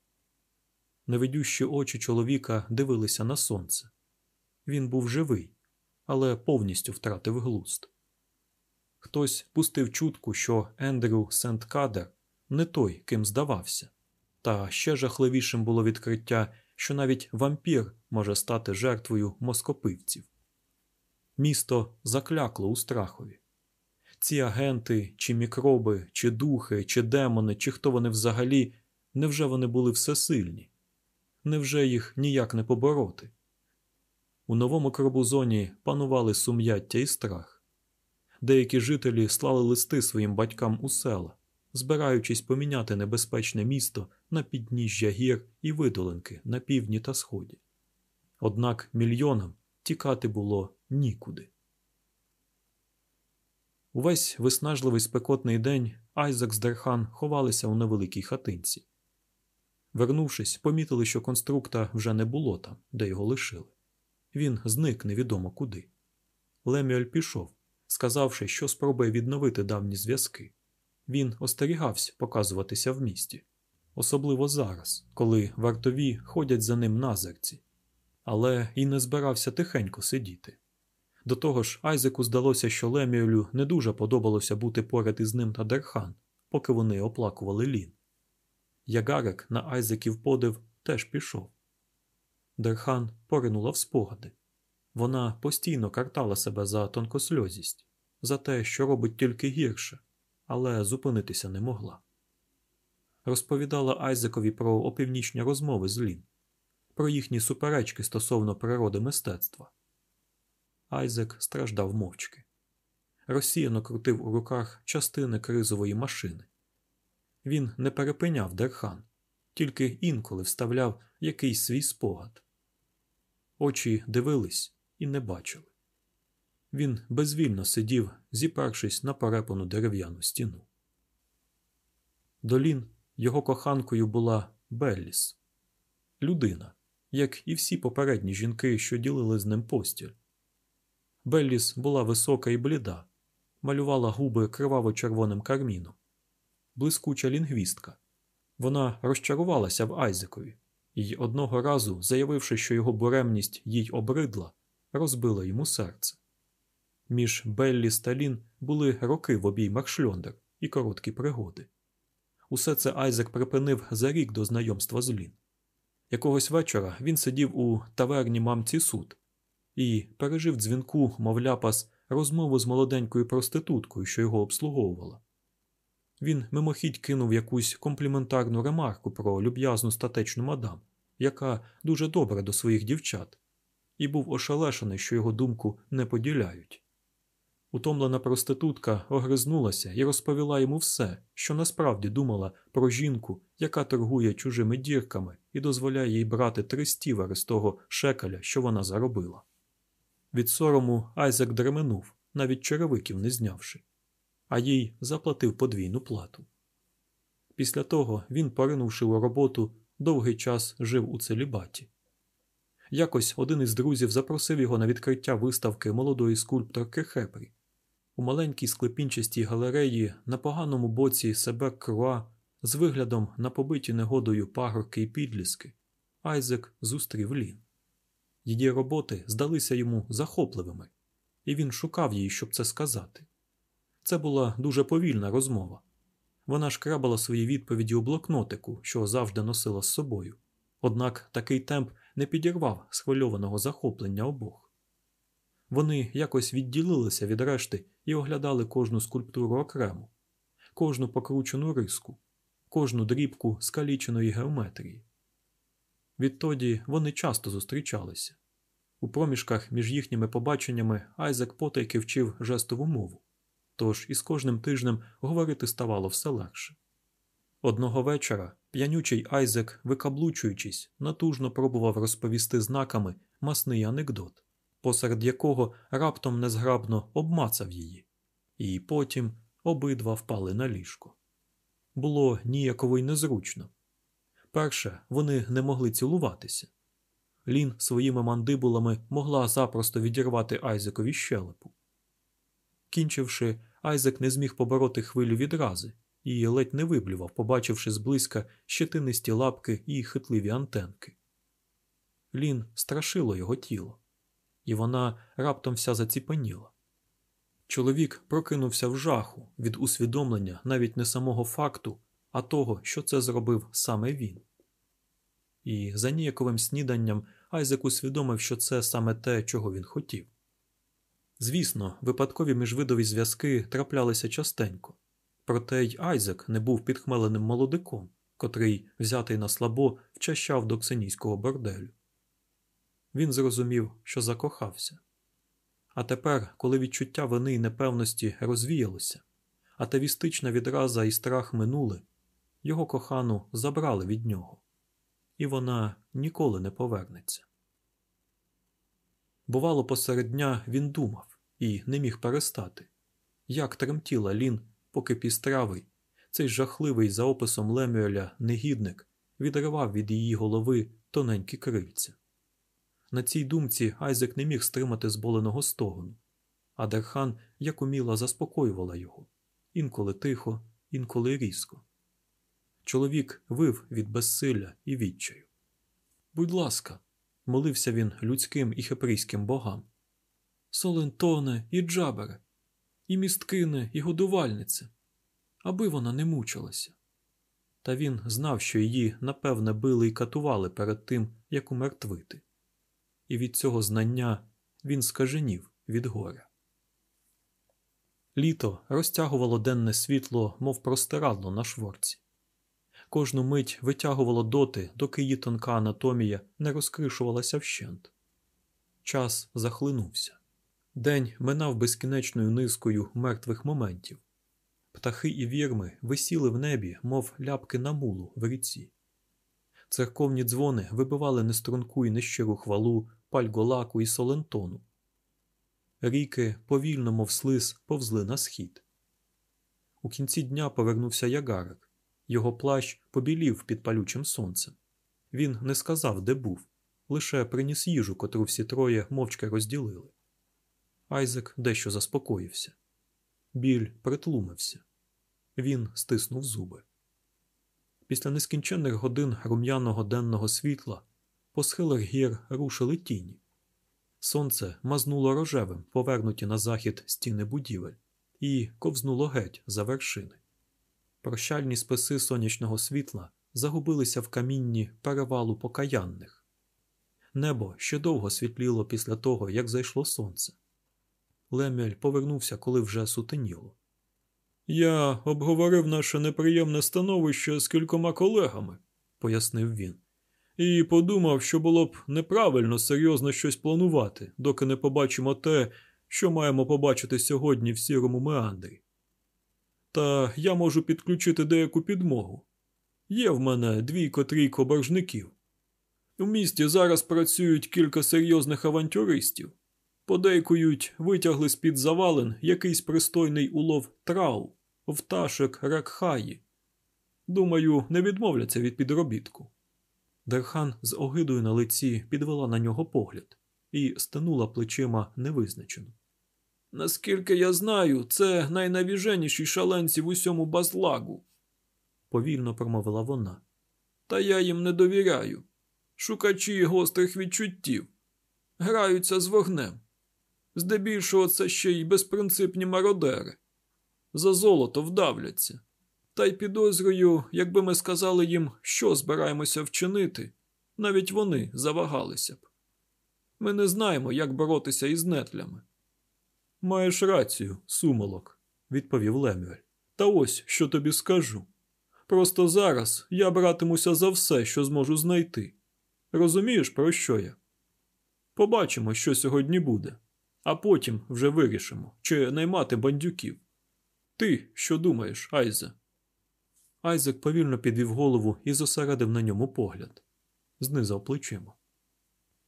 Невидющі очі чоловіка дивилися на сонце. Він був живий, але повністю втратив глуст. Хтось пустив чутку, що Ендрю Сент Кадер не той, ким здавався, та ще жахливішим було відкриття, що навіть вампір може стати жертвою москопивців. Місто заклякло у страхові. Ці агенти, чи мікроби, чи духи, чи демони, чи хто вони взагалі, невже вони були всесильні? Невже їх ніяк не побороти? У новому Кробузоні панували сум'яття і страх. Деякі жителі слали листи своїм батькам у села, збираючись поміняти небезпечне місто на підніжжя гір і видолинки на півдні та сході. Однак мільйонам тікати було нікуди. Увесь виснажливий спекотний день Айзек з Дерхан ховалися у невеликій хатинці. Вернувшись, помітили, що конструкта вже не було там, де його лишили. Він зник невідомо куди. Лемюель пішов, сказавши, що спробує відновити давні зв'язки. Він остерігався показуватися в місті, особливо зараз, коли вартові ходять за ним назирці, але і не збирався тихенько сидіти. До того ж, Айзеку здалося, що Лемюелю не дуже подобалося бути поряд із ним та Дерхан, поки вони оплакували Лін. Ягарик на Айзеків подив теж пішов. Дерхан поринула в спогади. Вона постійно картала себе за тонкосльозість, за те, що робить тільки гірше, але зупинитися не могла. Розповідала Айзекові про опівнічні розмови з Лін, про їхні суперечки стосовно природи мистецтва. Айзек страждав мовчки. Розсіяно крутив у руках частини кризової машини. Він не перепиняв Дерхан, тільки інколи вставляв якийсь свій спогад. Очі дивились і не бачили. Він безвільно сидів, зіпершись на драпану дерев'яну стіну. Долін його коханкою була Белліс, людина, як і всі попередні жінки, що ділили з ним постіль. Белліс була висока і бліда, малювала губи криваво-червоним карміном, блискуча лінгвістка. Вона розчарувалася в Айзекові і одного разу, заявивши, що його буремність їй обридла, розбила йому серце. Між Беллі та Лін були роки в обіймах шльондер і короткі пригоди. Усе це Айзек припинив за рік до знайомства з Лін. Якогось вечора він сидів у таверні мамці суд і пережив дзвінку, мов розмову з молоденькою проституткою, що його обслуговувала. Він мимохідь кинув якусь компліментарну ремарку про люб'язну статечну мадам, яка дуже добра до своїх дівчат, і був ошелешений, що його думку не поділяють. Утомлена проститутка огризнулася і розповіла йому все, що насправді думала про жінку, яка торгує чужими дірками і дозволяє їй брати три стівери з того шекеля, що вона заробила. Від сорому Айзек дременув, навіть черевиків не знявши, а їй заплатив подвійну плату. Після того він, поринувши у роботу, довгий час жив у целібаті. Якось один із друзів запросив його на відкриття виставки молодої скульпторки Хепрі. У маленькій склепінчастій галереї на поганому боці себе круа з виглядом на побиті негодою пагорки і підліски, Айзек зустрів Лін. Її роботи здалися йому захопливими, і він шукав її, щоб це сказати. Це була дуже повільна розмова. Вона шкрабала свої відповіді у блокнотику, що завжди носила з собою. Однак такий темп не підірвав схвильованого захоплення обох. Вони якось відділилися від решти і оглядали кожну скульптуру окремо, кожну покручену риску, кожну дрібку скаліченої геометрії. Відтоді вони часто зустрічалися. У проміжках між їхніми побаченнями Айзек потайки вчив жестову мову, тож із кожним тижнем говорити ставало все легше. Одного вечора п'янючий Айзек, викаблучуючись, натужно пробував розповісти знаками масний анекдот, посеред якого раптом незграбно обмацав її, і потім обидва впали на ліжко. Було ніяково й незручно. Перше, вони не могли цілуватися. Лін своїми мандибулами могла запросто відірвати Айзекові щелепу. Кінчивши, Айзек не зміг побороти хвилю відрази і ледь не виблював, побачивши зблизька щетинисті лапки і хитливі антенки. Лін страшило його тіло, і вона раптом вся заціпаніла. Чоловік прокинувся в жаху від усвідомлення навіть не самого факту, а того, що це зробив саме він. І за ніяковим сніданням Айзек усвідомив, що це саме те, чого він хотів. Звісно, випадкові міжвидові зв'язки траплялися частенько, проте й Айзек не був підхмеленим молодиком, котрий, взятий на слабо, вчащав до ксенійського борделю. Він зрозумів, що закохався. А тепер, коли відчуття вини й непевності розвіялося, атавістична відраза і страх минули, його кохану забрали від нього, і вона ніколи не повернеться. Бувало, посеред дня він думав і не міг перестати, як тремтіла Лін, поки Пістрявий, цей жахливий за описом Лемюеля негідник відривав від її голови тоненькі крильця. На цій думці Айзек не міг стримати зболеного стогону, а Дерхан як уміла заспокоювала його інколи тихо, інколи різко. Чоловік вив від безсилля і відчаю. Будь ласка, молився він людським і хепрійським богам. Солентоне і Джабере, і місткине, і годувальнице, аби вона не мучилася. Та він знав, що її, напевне, били і катували перед тим, як умертвити і від цього знання він скаженів від горя. Літо розтягувало денне світло, мов простирадло на шворці. Кожну мить витягувало доти, доки її тонка анатомія не розкришувалася вщент. Час захлинувся. День минав безкінечною низкою мертвих моментів. Птахи і вірми висіли в небі, мов ляпки на мулу в ріці. Церковні дзвони вибивали неструнку і нещиру хвалу пальголаку і солентону. Ріки повільно, мов слиз, повзли на схід. У кінці дня повернувся ягарик. Його плащ побілів під палючим сонцем. Він не сказав, де був, лише приніс їжу, котру всі троє мовчки розділили. Айзек дещо заспокоївся. Біль притлумився. Він стиснув зуби. Після нескінченних годин рум'яного денного світла по схилах гір рушили тіні. Сонце мазнуло рожевим, повернуті на захід стіни будівель, і ковзнуло геть за вершини. Прощальні списи сонячного світла загубилися в камінні перевалу покаянних. Небо ще довго світліло після того, як зайшло сонце. Лемель повернувся, коли вже сутеніло. Я обговорив наше неприємне становище з кількома колегами, пояснив він і подумав, що було б неправильно серйозно щось планувати, доки не побачимо те, що маємо побачити сьогодні в сірому меандрі. Та я можу підключити деяку підмогу. Є в мене двійко-трійко боржників. У місті зараз працюють кілька серйозних авантюристів. Подейкують, витягли з-під завалин якийсь пристойний улов трау в ташек-рек-хаї. Думаю, не відмовляться від підробітку. Дерхан з огидою на лиці підвела на нього погляд і стинула плечима невизначено. Наскільки я знаю, це найнавіженіші шаленці в усьому базлагу, повільно промовила вона. Та я їм не довіряю. Шукачі гострих відчуттів, граються з вогнем. Здебільшого це ще й безпринципні мародери. За золото вдавляться. Та й підозрюю, якби ми сказали їм, що збираємося вчинити, навіть вони завагалися б. Ми не знаємо, як боротися із нетлями. Маєш рацію, сумолок, відповів Лемюель. Та ось що тобі скажу. Просто зараз я братимуся за все, що зможу знайти. Розумієш, про що я? Побачимо, що сьогодні буде, а потім вже вирішимо, чи наймати бандюків. Ти що думаєш, Айзе? Айзек повільно підвів голову і зосередив на ньому погляд, знизав плечима.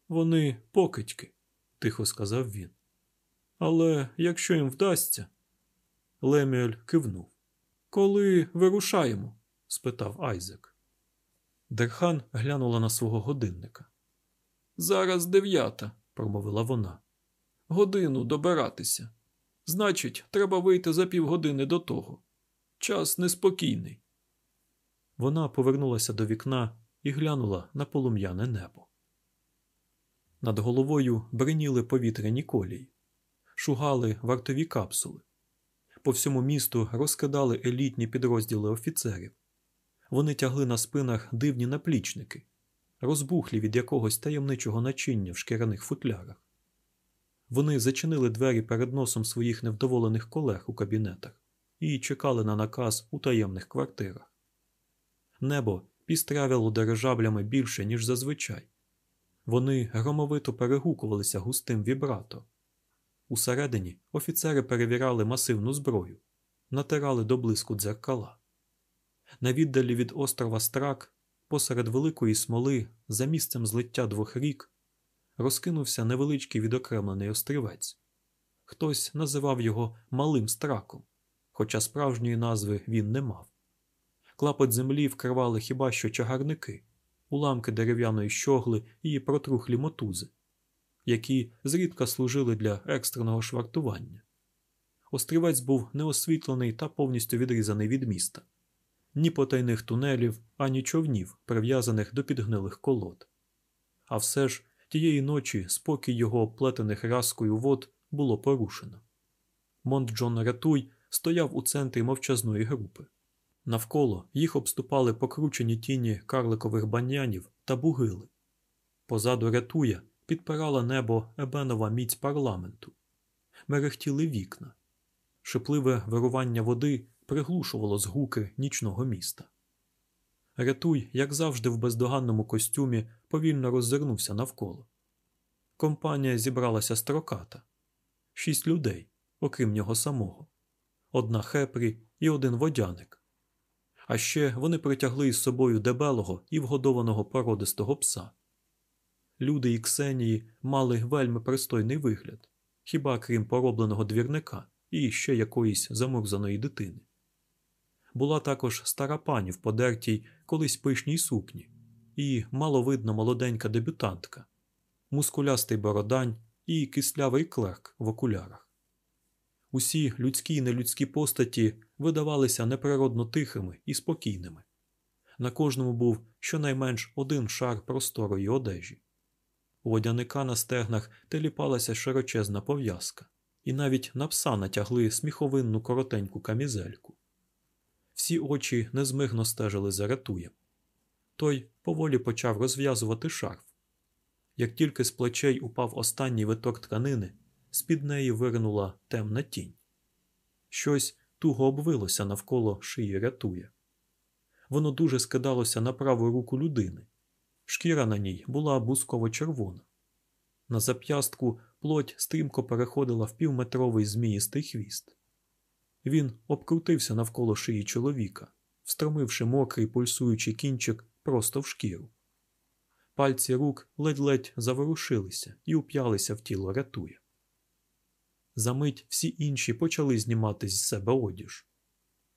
Вони покидьки, тихо сказав він. Але якщо їм вдасться. Лемюель кивнув. Коли вирушаємо? спитав Айзек. Дерхан глянула на свого годинника. Зараз дев'ята, промовила вона. Годину добиратися. Значить, треба вийти за півгодини до того. Час неспокійний. Вона повернулася до вікна і глянула на полум'яне небо. Над головою бриніли повітряні колії, шугали вартові капсули. По всьому місту розкидали елітні підрозділи офіцерів. Вони тягли на спинах дивні наплічники, розбухлі від якогось таємничого начиння в шкіряних футлярах. Вони зачинили двері перед носом своїх невдоволених колег у кабінетах і чекали на наказ у таємних квартирах. Небо пістрявило дирижаблями більше, ніж зазвичай. Вони громовито перегукувалися густим вібрато. Усередині офіцери перевіряли масивну зброю, натирали до блиску дзеркала. На віддалі від острова Страк, посеред великої смоли, за місцем злиття двох рік, розкинувся невеличкий відокремлений острівець. Хтось називав його Малим Страком, хоча справжньої назви він не мав. Клапоть землі вкривали хіба що чагарники, уламки дерев'яної щогли і протрухлі мотузи, які зрідка служили для екстреного швартування. Острівець був неосвітлений та повністю відрізаний від міста, ні потайних тунелів, ані човнів, прив'язаних до підгнилих колод. А все ж тієї ночі спокій його оплетених разкою вод було порушено. Монт Джон Ратуй стояв у центрі мовчазної групи. Навколо їх обступали покручені тіні карликових банянів та бугили. Позаду рятуя підпирала небо ебенова міць парламенту, мерехтіли вікна, шипливе вирування води приглушувало згуки нічного міста. Рятуй, як завжди, в бездоганному костюмі повільно роззирнувся навколо. Компанія зібралася строката шість людей, окрім нього самого, одна хепрі і один водяник. А ще вони притягли із собою дебелого і вгодованого породистого пса. Люди і Ксенії мали вельми пристойний вигляд, хіба крім поробленого двірника і ще якоїсь замурзаної дитини. Була також стара пані в подертій колись пишній сукні, і маловидна молоденька дебютантка, мускулястий бородань і кислявий клерк в окулярах. Усі людські і нелюдські постаті видавалися неприродно тихими і спокійними. На кожному був щонайменш один шар просторої одежі. У водяника на стегнах теліпалася широчезна пов'язка, і навіть на пса натягли сміховинну коротеньку камізельку. Всі очі незмигно стежили за ратуєм. Той поволі почав розв'язувати шарф. Як тільки з плечей упав останній виток тканини, з під неї виринула темна тінь. Щось туго обвилося навколо шиї рятує. Воно дуже скидалося на праву руку людини. Шкіра на ній була бусково червона. На зап'ястку плоть стрімко переходила в півметровий зміїстий хвіст. Він обкрутився навколо шиї чоловіка, встромивши мокрий пульсуючий кінчик просто в шкіру. Пальці рук ледь-ледь заворушилися і уп'ялися в тіло рятує. Замить всі інші почали знімати з себе одіж.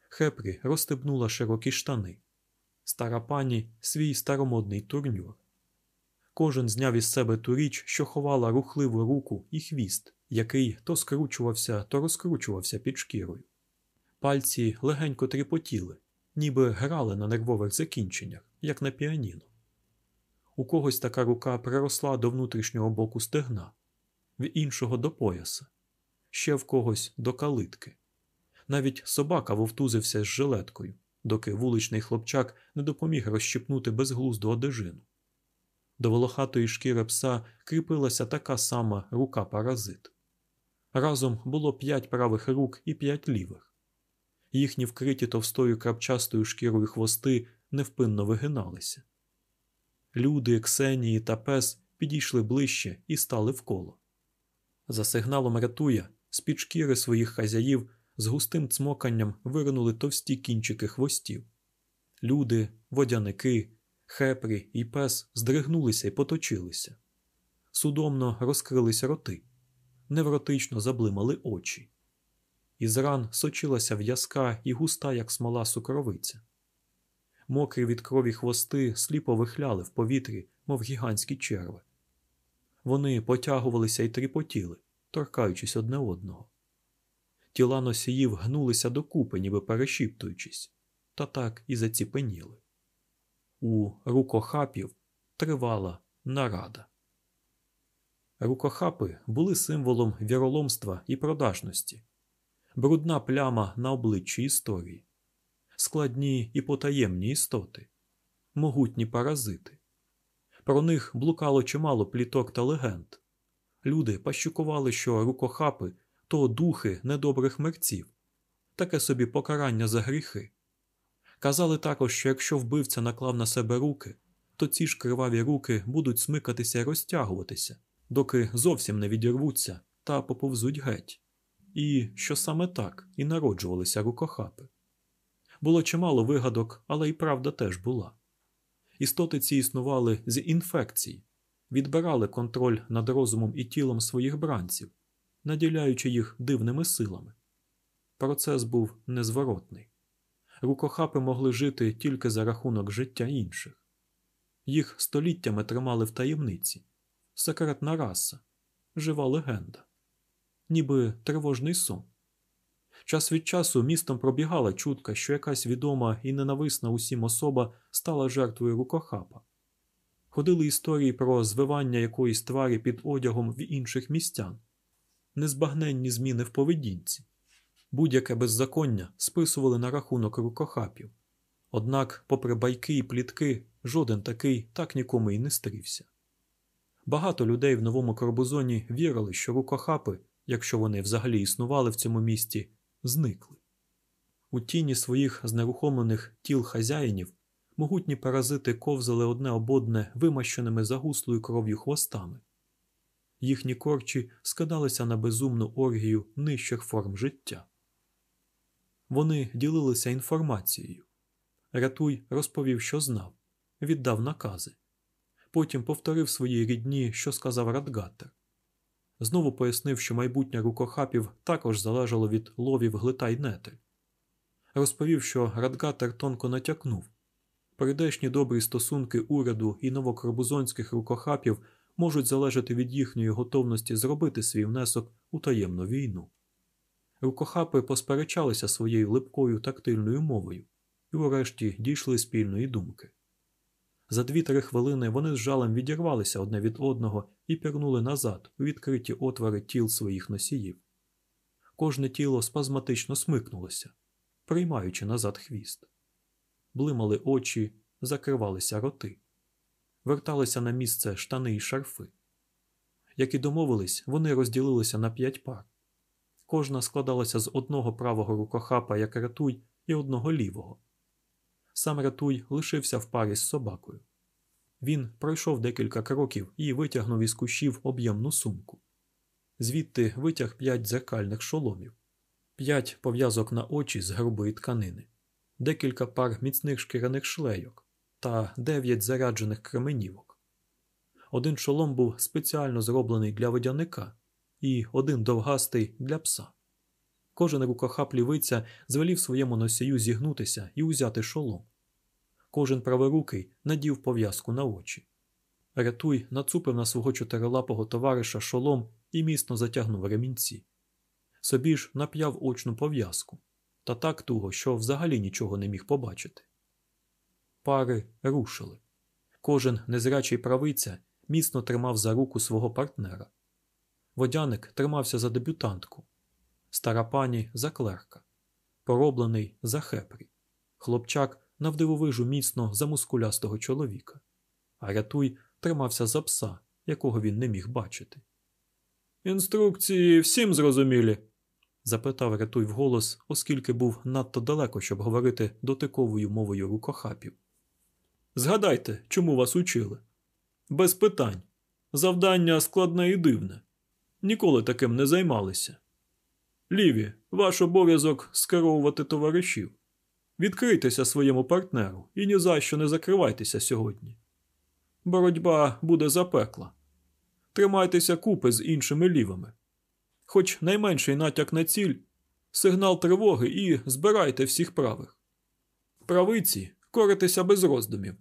Хепрі розстебнула широкі штани, стара пані свій старомодний турнюр. Кожен зняв із себе ту річ, що ховала рухливу руку і хвіст, який то скручувався, то розкручувався під шкірою. Пальці легенько тріпотіли, ніби грали на нервових закінченнях, як на піаніно. У когось така рука приросла до внутрішнього боку стегна, в іншого до пояса, ще в когось до калитки. Навіть собака вовтузився з жилеткою, доки вуличний хлопчак не допоміг розщипнути безглузду одежину. До волохатої шкіри пса кріпилася така сама рука паразит. Разом було п'ять правих рук і п'ять лівих. Їхні вкриті товстою крапчастою шкірою хвости невпинно вигиналися. Люди, Ксенії та пес підійшли ближче і стали вколо. За сигналом рятуя, з під шкіри своїх хазяїв з густим цмоканням виринули товсті кінчики хвостів. Люди, водяники, хепрі і пес здригнулися і поточилися. Судомно розкрилися роти, невротично заблимали очі. Із ран сочилася в'язка і густа, як смола сукровиця. Мокрі від крові хвости сліпо вихляли в повітрі, мов гігантські черви. Вони потягувалися і тріпотіли, торкаючись одне одного. Тіла носіїв гнулися докупи, ніби перешіптуючись, та так і заціпеніли. У рукохапів тривала нарада. Рукохапи були символом віроломства і продажності, брудна пляма на обличчі історії, складні і потаємні істоти, могутні паразити. Про них блукало чимало пліток та легенд. Люди пащукували, що рукохапи то духи недобрих мерців, таке собі покарання за гріхи. Казали також, що якщо вбивця наклав на себе руки, то ці ж криваві руки будуть смикатися і розтягуватися, доки зовсім не відірвуться та поповзуть геть. І що саме так і народжувалися рукохапи. Було чимало вигадок, але і правда теж була. Істоти ці існували з інфекцій, відбирали контроль над розумом і тілом своїх бранців, наділяючи їх дивними силами. Процес був незворотний. Рукохапи могли жити тільки за рахунок життя інших. Їх століттями тримали в таємниці, секретна раса, жива легенда, ніби тривожний сон. Час від часу містом пробігала чутка, що якась відома і ненависна усім особа стала жертвою рукохапа. Ходили історії про звивання якоїсь тварі під одягом в інших містян, незбагненні зміни в поведінці, будь-яке беззаконня списували на рахунок рукохапів. Однак, попри байки і плітки, жоден такий так нікому і не стрівся. Багато людей в новому Корбузоні вірили, що рукохапи, якщо вони взагалі існували в цьому місті, зникли. У тіні своїх знерухомлених тіл хазяїнів могутні паразити ковзали одне об одне вимащеними загуслою кров'ю хвостами. Їхні корчі скидалися на безумну оргію нижчих форм життя. Вони ділилися інформацією. Ратуй розповів, що знав, віддав накази. Потім повторив своїй рідні, що сказав Радгатер. Знову пояснив, що майбутнє рукохапів також залежало від ловів глита й нетель. Розповів, що Радгатер тонко натякнув прийдешні добрі стосунки уряду і новокорбузонських рукохапів можуть залежати від їхньої готовності зробити свій внесок у таємну війну. Рукохапи посперечалися своєю липкою тактильною мовою і, урешті, дійшли спільної думки. За дві-три хвилини вони з жалем відірвалися одне від одного і пірнули назад у відкриті отвори тіл своїх носіїв. Кожне тіло спазматично смикнулося, приймаючи назад хвіст. Блимали очі, закривалися роти, верталися на місце штани й шарфи. Як і домовились, вони розділилися на п'ять пар. Кожна складалася з одного правого рукохапа, як ратуй, і одного лівого. Сам ратуй лишився в парі з собакою. Він пройшов декілька кроків і витягнув із кущів об'ємну сумку. Звідти витяг п'ять дзеркальних шоломів, п'ять пов'язок на очі з грубої тканини, декілька пар міцних шкіряних шлейок та дев'ять заряджених кременівок. Один шолом був спеціально зроблений для водяника і один довгастий для пса. Кожен рукохап лівиця звелів своєму носію зігнутися і узяти шолом. Кожен праворукий надів пов'язку на очі. Рятуй нацупив на свого чотирилапого товариша шолом і міцно затягнув ремінці. Собі ж нап'яв очну пов'язку та так туго, що взагалі нічого не міг побачити. Пари рушили. Кожен незрячий правиця міцно тримав за руку свого партнера. Водяник тримався за дебютантку, стара пані за клерка, пороблений за хепрі, хлопчак навдивовижу міцно за мускулястого чоловіка, а рятуй тримався за пса, якого він не міг бачити. Інструкції всім зрозумілі? запитав Ретуй вголос, оскільки був надто далеко, щоб говорити дотиковою мовою рукохапів. Згадайте, чому вас учили. Без питань. Завдання складне і дивне. Ніколи таким не займалися. Ліві, ваш обов'язок скеровувати товаришів. Відкрийтеся своєму партнеру і ні за що не закривайтеся сьогодні. Боротьба буде запекла. Тримайтеся купи з іншими лівими. Хоч найменший натяк на ціль, сигнал тривоги і збирайте всіх правих. Правиці коритися без роздумів.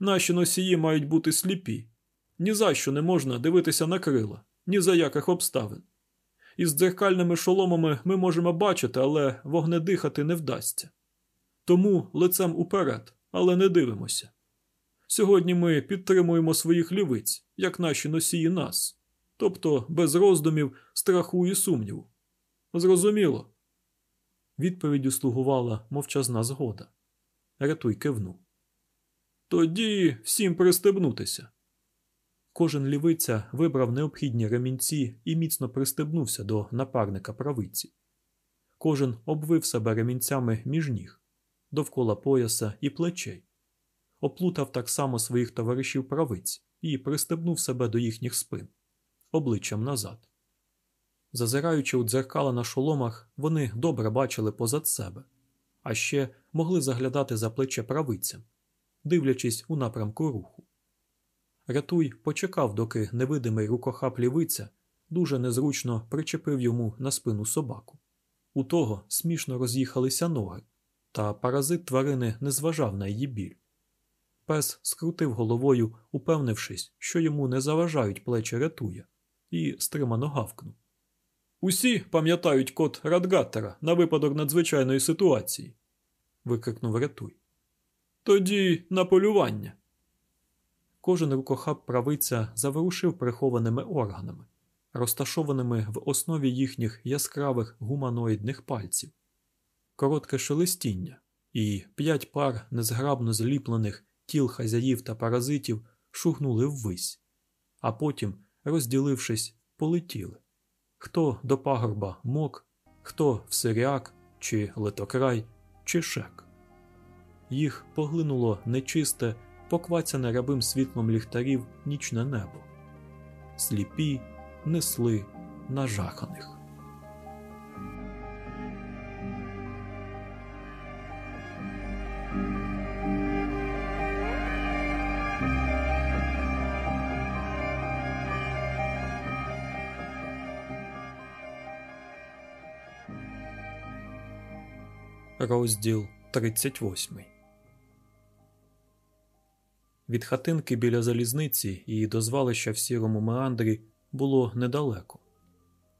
Наші носії мають бути сліпі. Ні за що не можна дивитися на крила, ні за яких обставин. Із дзеркальними шоломами ми можемо бачити, але вогнедихати не вдасться. Тому лицем уперед, але не дивимося. Сьогодні ми підтримуємо своїх лівиць, як наші носії нас, тобто без роздумів, страху і сумніву. Зрозуміло. Відповіддю слугувала мовчазна згода. Ретуй кивнув. Тоді всім пристебнутися. Кожен лівиця вибрав необхідні ремінці і міцно пристебнувся до напарника правиці. Кожен обвив себе ремінцями між ніг, довкола пояса і плечей, оплутав так само своїх товаришів правиць і пристебнув себе до їхніх спин, обличчям назад. Зазираючи у дзеркала на шоломах, вони добре бачили позад себе, а ще могли заглядати за плече правицям, дивлячись у напрямку руху. Ратуй почекав, доки невидимий рукохап лівиця дуже незручно причепив йому на спину собаку. У того смішно роз'їхалися ноги, та паразит тварини не зважав на її біль. Пес скрутив головою, упевнившись, що йому не заважають плечі ретуя, і стримано гавкнув. Усі пам'ятають код Радгаттера на випадок надзвичайної ситуації. викрикнув ретуй. Тоді на полювання. Кожен рукохап правиця заворушив прихованими органами, розташованими в основі їхніх яскравих гуманоїдних пальців, коротке шелестіння, і п'ять пар незграбно зліплених тіл хазяїв та паразитів шугнули ввись, а потім, розділившись, полетіли хто до пагорба мок, хто в сиріак, чи летокрай, чи шек. Їх поглинуло нечисте поквацяне рябим світлом ліхтарів нічне небо. Сліпі несли нажаханих. Розділ 38 від хатинки біля залізниці і до звалища в сірому меандрі було недалеко.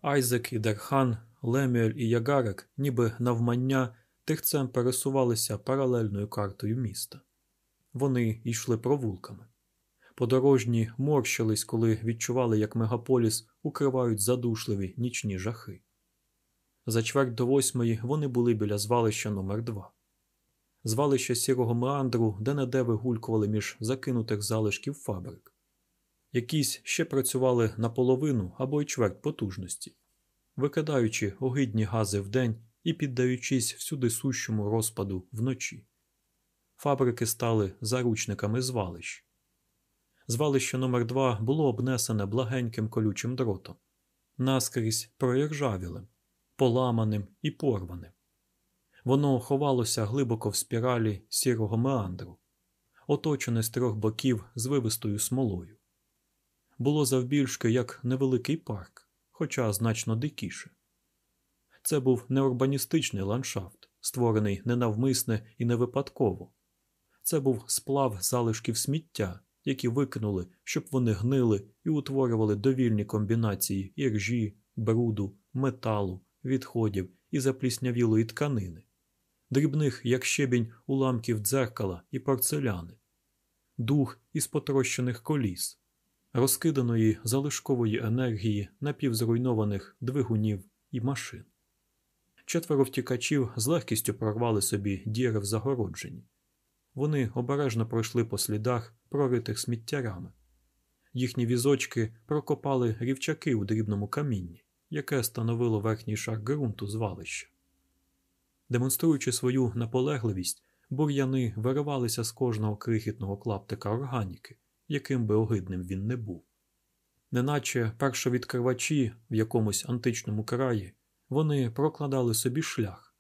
Айзек і Дерхан, Лемюель і Ягарек, ніби навмання, тихцем пересувалися паралельною картою міста. Вони йшли провулками. Подорожні морщились, коли відчували, як мегаполіс укривають задушливі нічні жахи. За чверть до восьмої вони були біля звалища номер 2 звалище сірого меандру, де неде вигулькували між закинутих залишків фабрик. Якісь ще працювали наполовину або й чверть потужності, викидаючи огидні гази вдень і піддаючись всюди сущому розпаду вночі. Фабрики стали заручниками звалищ. Звалище номер 2 було обнесене благеньким колючим дротом, наскрізь проіржавілим, поламаним і порваним. Воно ховалося глибоко в спіралі сірого меандру, оточене з трьох боків з вивистою смолою. Було завбільшки як невеликий парк, хоча значно дикіше. Це був не урбаністичний ландшафт, створений ненавмисне і не випадково. Це був сплав залишків сміття, які викинули, щоб вони гнили і утворювали довільні комбінації іржі, бруду, металу, відходів і запліснявілої тканини дрібних, як щебінь, уламків дзеркала і порцеляни, дух із потрощених коліс, розкиданої залишкової енергії напівзруйнованих двигунів і машин. Четверо втікачів з легкістю прорвали собі діри в загородженні. Вони обережно пройшли по слідах, проритих сміттярами, Їхні візочки прокопали рівчаки у дрібному камінні, яке становило верхній шар ґрунту звалища. Демонструючи свою наполегливість, бур'яни виривалися з кожного крихітного клаптика органіки, яким би огидним він не був. Неначе першовідкривачі в якомусь античному краї вони прокладали собі шлях,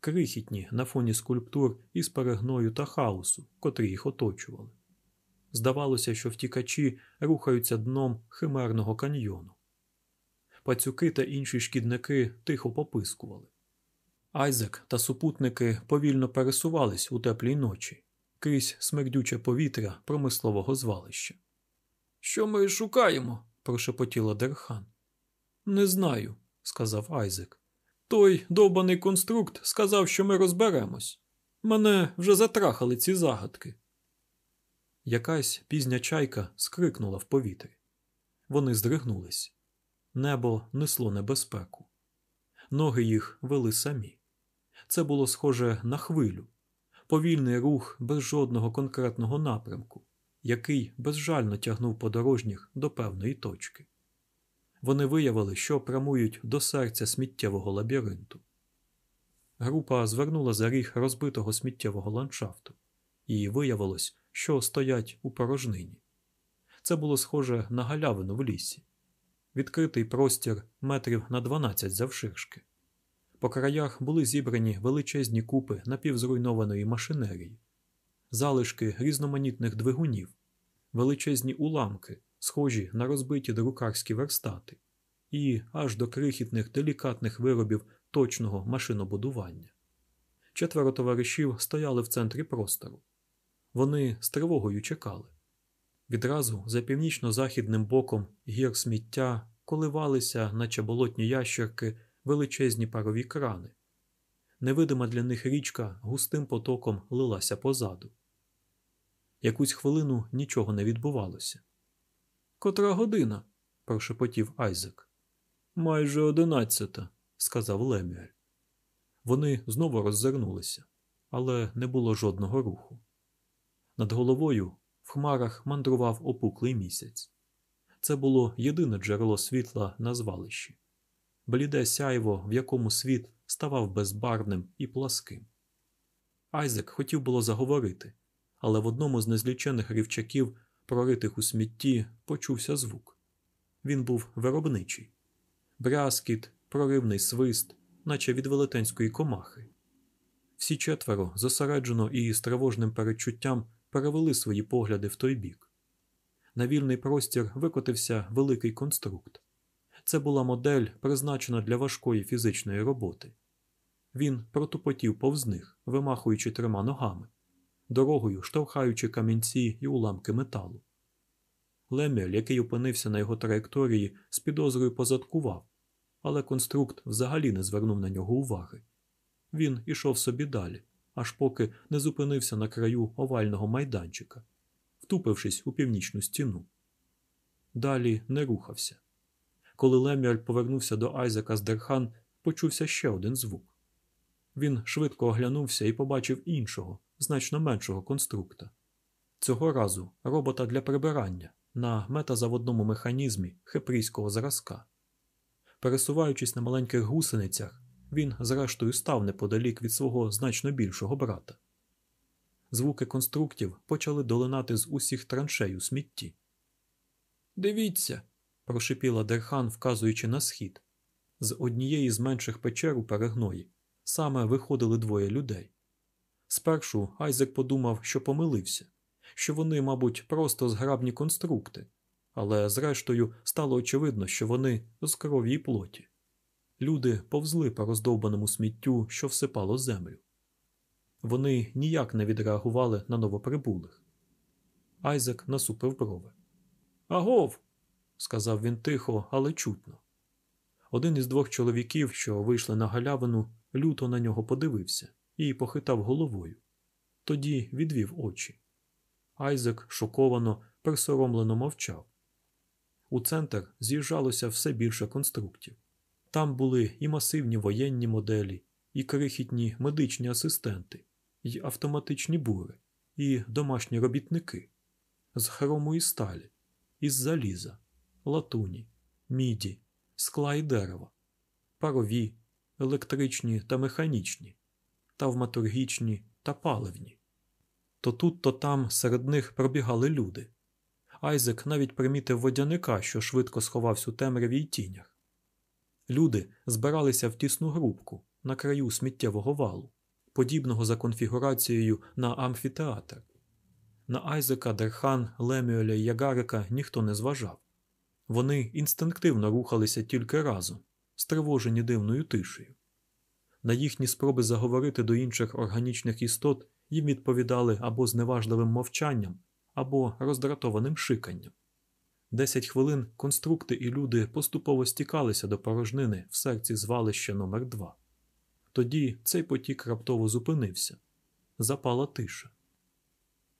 крихітні на фоні скульптур із перегною та хаосу, котрі їх оточували. Здавалося, що втікачі рухаються дном химерного каньйону. Пацюки та інші шкідники тихо попискували. Айзек та супутники повільно пересувались у теплій ночі крізь смердюче повітря промислового звалища. Що ми шукаємо? прошепотіла Дерхан. Не знаю, сказав Айзек. Той довбаний конструкт сказав, що ми розберемось. Мене вже затрахали ці загадки. Якась пізня чайка скрикнула в повітрі. Вони здригнулись. Небо несло небезпеку. Ноги їх вели самі. Це було схоже на хвилю, повільний рух без жодного конкретного напрямку, який безжально тягнув подорожніх до певної точки. Вони виявили, що прямують до серця сміттєвого лабіринту. Група звернула за ріг розбитого сміттєвого ландшафту, і виявилось, що стоять у порожнині. Це було схоже на галявину в лісі, відкритий простір метрів на 12 завширшки. По краях були зібрані величезні купи напівзруйнованої машинерії, залишки різноманітних двигунів, величезні уламки, схожі на розбиті друкарські верстати, і аж до крихітних делікатних виробів точного машинобудування. Четверо товаришів стояли в центрі простору. Вони з тривогою чекали. Відразу за північно-західним боком гір сміття коливалися, наче болотні ящерки, величезні парові крани. Невидима для них річка густим потоком лилася позаду. Якусь хвилину нічого не відбувалося. Котра година? прошепотів Айзек. Майже одинадцята, сказав Лемюель. Вони знову роззирнулися, але не було жодного руху. Над головою в хмарах мандрував опуклий місяць. Це було єдине джерело світла на звалищі, бліде сяйво, в якому світ ставав безбарвним і пласким. Айзек хотів було заговорити, але в одному з незлічених рівчаків, проритих у смітті, почувся звук. Він був виробничий брязкіт, проривний свист, наче від велетенської комахи. Всі четверо зосереджено і з тривожним передчуттям перевели свої погляди в той бік. На вільний простір викотився великий конструкт. Це була модель, призначена для важкої фізичної роботи. Він протупотів повз них, вимахуючи трьома ногами, дорогою штовхаючи камінці і уламки металу. Лемюель, який опинився на його траєкторії, з підозрою позадкував, але конструкт взагалі не звернув на нього уваги. Він ішов собі далі, аж поки не зупинився на краю овального майданчика, втупившись у північну стіну. Далі не рухався. Коли Лемюель повернувся до Айзека з Дерхан, почувся ще один звук. Він швидко оглянувся і побачив іншого, значно меншого конструкта. Цього разу робота для прибирання на метазаводному механізмі хепрійського зразка. Пересуваючись на маленьких гусеницях, він, зрештою, став неподалік від свого значно більшого брата. Звуки конструктів почали долинати з усіх траншей у смітті. Дивіться, прошипіла Дерхан, вказуючи на схід. З однієї з менших печер у перегної саме виходили двоє людей. Спершу Айзек подумав, що помилився, що вони, мабуть, просто зграбні конструкти, але зрештою стало очевидно, що вони з крові і плоті. Люди повзли по роздовбаному сміттю, що всипало землю. Вони ніяк не відреагували на новоприбулих. Айзек насупив брови. Агов! сказав він тихо, але чутно. Один із двох чоловіків, що вийшли на галявину, люто на нього подивився і похитав головою. Тоді відвів очі. Айзек шоковано, присоромлено мовчав. У центр з'їжджалося все більше конструктів. Там були і масивні воєнні моделі, і крихітні медичні асистенти, і автоматичні бури, і домашні робітники з хрому і сталі, із заліза, латуні, міді, скла і дерева, парові, електричні та механічні, тавматургічні та паливні. То тут, то там серед них пробігали люди. Айзек навіть примітив водяника, що швидко сховався у темряві й тінях. Люди збиралися в тісну групку на краю сміттєвого валу, подібного за конфігурацією на амфітеатр. На Айзека, Дерхан, Лемюеля і Ягарика ніхто не зважав. Вони інстинктивно рухалися тільки разом, стривожені дивною тишею. На їхні спроби заговорити до інших органічних істот їм відповідали або зневажливим мовчанням, або роздратованим шиканням. Десять хвилин конструкти і люди поступово стікалися до порожнини в серці звалища номер 2 Тоді цей потік раптово зупинився. Запала тиша.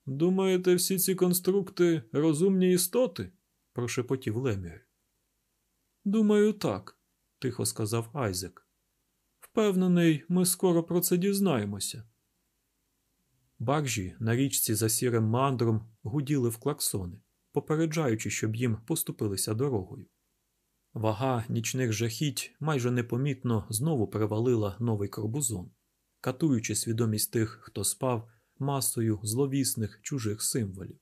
Думаєте, всі ці конструкти розумні істоти? прошепотів Лемюель. Думаю, так, тихо сказав Айзек. Впевнений, ми скоро про це дізнаємося. Баржі на річці за сірим мандром гуділи в клаксони, попереджаючи, щоб їм поступилися дорогою. Вага нічних жахіть майже непомітно знову привалила новий корбузон, катуючи свідомість тих, хто спав масою зловісних чужих символів.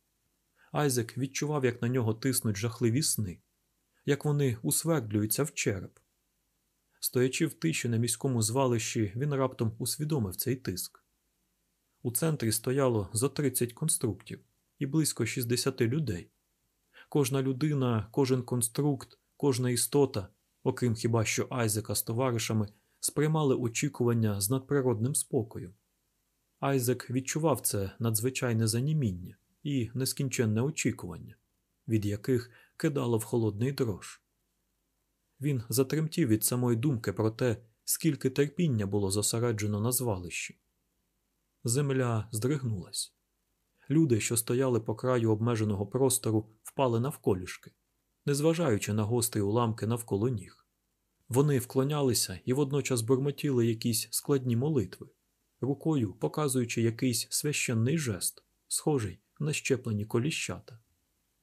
Айзек відчував, як на нього тиснуть жахливі сни, як вони усвердлюються в череп. Стоячи в тиші на міському звалищі, він раптом усвідомив цей тиск. У центрі стояло зо 30 конструктів і близько 60 людей. Кожна людина, кожен конструкт, кожна істота, окрім хіба що Айзека з товаришами, сприймали очікування з надприродним спокоєм. Айзек відчував це надзвичайне заніміння і нескінченне очікування, від яких кидало в холодний дрож. Він затремтів від самої думки про те, скільки терпіння було зосереджено на звалищі. Земля здригнулась. Люди, що стояли по краю обмеженого простору, впали навколішки, незважаючи на гострі уламки навколо ніг. Вони вклонялися і водночас бурмотіли якісь складні молитви, рукою показуючи якийсь священний жест, схожий на щеплені коліщата.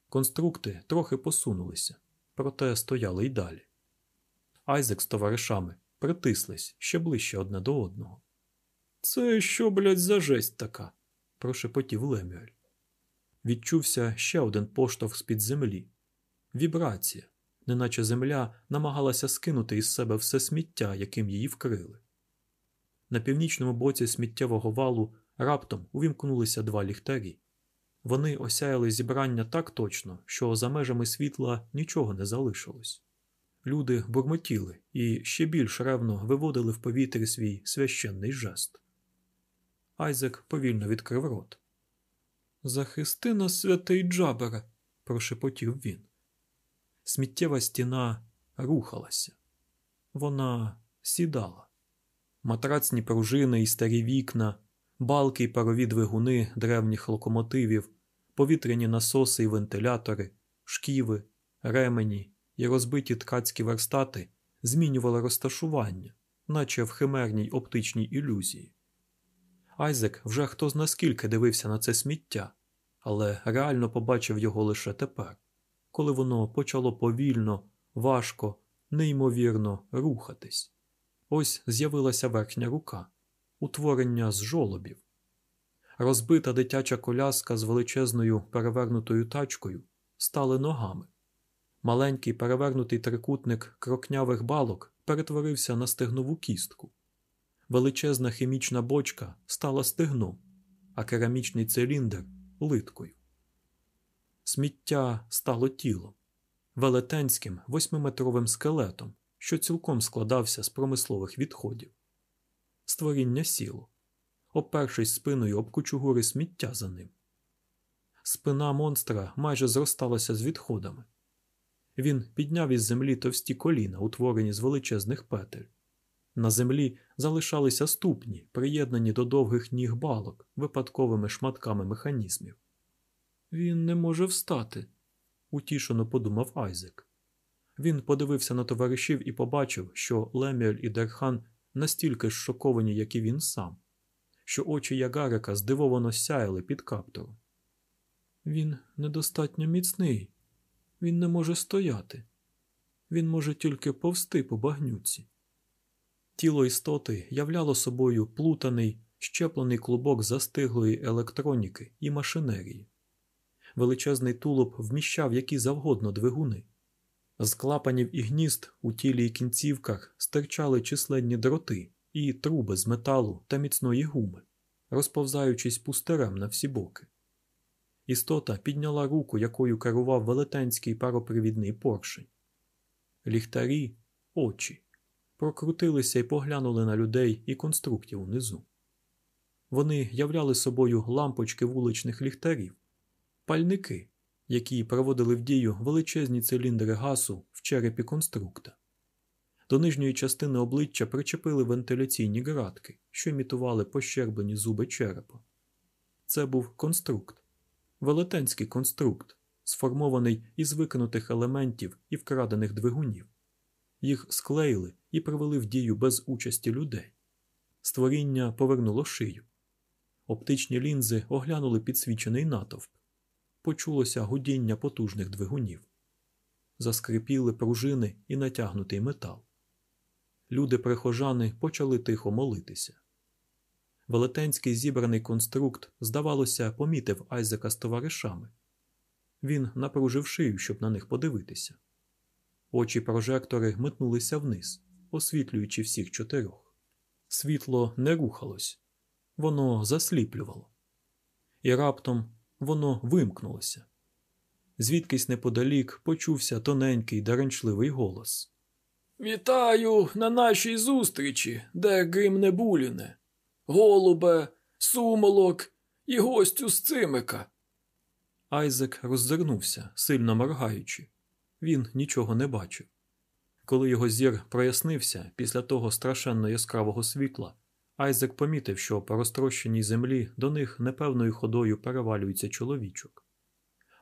Конструкти трохи посунулися, проте стояли й далі. Айзек з товаришами притислись ще ближче одне до одного. Це що, блядь, за жесть така? Прошепотів Лемюель. Відчувся ще один поштовх з під землі. Вібрація, неначе земля намагалася скинути із себе все сміття, яким її вкрили. На північному боці сміттєвого валу раптом увімкнулися два ліхтарі. Вони осяяли зібрання так точно, що за межами світла нічого не залишилось. Люди бурмотіли і ще більш ревно виводили в повітрі свій священний жест. Айзек повільно відкрив рот. Захисти нас, святий Джабере, прошепотів він. Сміттєва стіна рухалася. Вона сідала. Матрацні пружини і старі вікна, балки й парові двигуни древніх локомотивів, повітряні насоси і вентилятори, шківи, ремені і розбиті ткацькі верстати змінювали розташування, наче в химерній оптичній ілюзії. Айзек вже хто зна дивився на це сміття, але реально побачив його лише тепер, коли воно почало повільно, важко, неймовірно рухатись. Ось з'явилася верхня рука, утворення з жолобів. Розбита дитяча коляска з величезною перевернутою тачкою стали ногами. Маленький перевернутий трикутник крокнявих балок перетворився на стегнову кістку. Величезна хімічна бочка стала стегном, а керамічний циліндр литкою. Сміття стало тілом, велетенським восьмиметровим скелетом, що цілком складався з промислових відходів. Створіння сіло, опершись спиною об кучугури сміття за ним. Спина монстра майже зросталася з відходами. Він підняв із землі товсті коліна, утворені з величезних петель. На землі залишалися ступні, приєднані до довгих ніг балок випадковими шматками механізмів. Він не може встати, утішено подумав Айзек. Він подивився на товаришів і побачив, що Лемюель і Дерхан настільки шоковані, як і він сам, що очі Ягарика здивовано сяяли під каптуром. Він недостатньо міцний, Він не може стояти. Він може тільки повсти по багнюці. Тіло істоти являло собою плутаний, щеплений клубок застиглої електроніки і машинерії. Величезний тулуб вміщав які завгодно двигуни. З клапанів і гнізд у тілі і кінцівках стирчали численні дроти і труби з металу та міцної гуми, розповзаючись пустирем на всі боки. Істота підняла руку, якою керував велетенський паропривідний поршень. Ліхтарі, очі, прокрутилися і поглянули на людей і конструктів унизу. Вони являли собою лампочки вуличних ліхтарів, пальники, які проводили в дію величезні циліндри газу в черепі конструкта. До нижньої частини обличчя причепили вентиляційні градки, що імітували пощерблені зуби черепа. Це був конструкт, велетенський конструкт, сформований із викинутих елементів і вкрадених двигунів. Їх склеїли і привели в дію без участі людей. Створіння повернуло шию. Оптичні лінзи оглянули підсвічений натовп. Почулося гудіння потужних двигунів. Заскрипіли пружини і натягнутий метал. Люди-прихожани почали тихо молитися. Велетенський зібраний конструкт, здавалося, помітив Айзека з товаришами. Він напружив шию, щоб на них подивитися. Очі прожектори метнулися вниз, освітлюючи всіх чотирьох. Світло не рухалось, воно засліплювало. І раптом воно вимкнулося. Звідкись неподалік почувся тоненький даренчливий голос. Вітаю на нашій зустрічі, де Грим Небуліне, голубе, сумолок і гостю з цимика. Айзек роззирнувся, сильно моргаючи. Він нічого не бачив. Коли його зір прояснився після того страшенно яскравого світла, Айзек помітив, що по розтрощеній землі до них непевною ходою перевалюється чоловічок.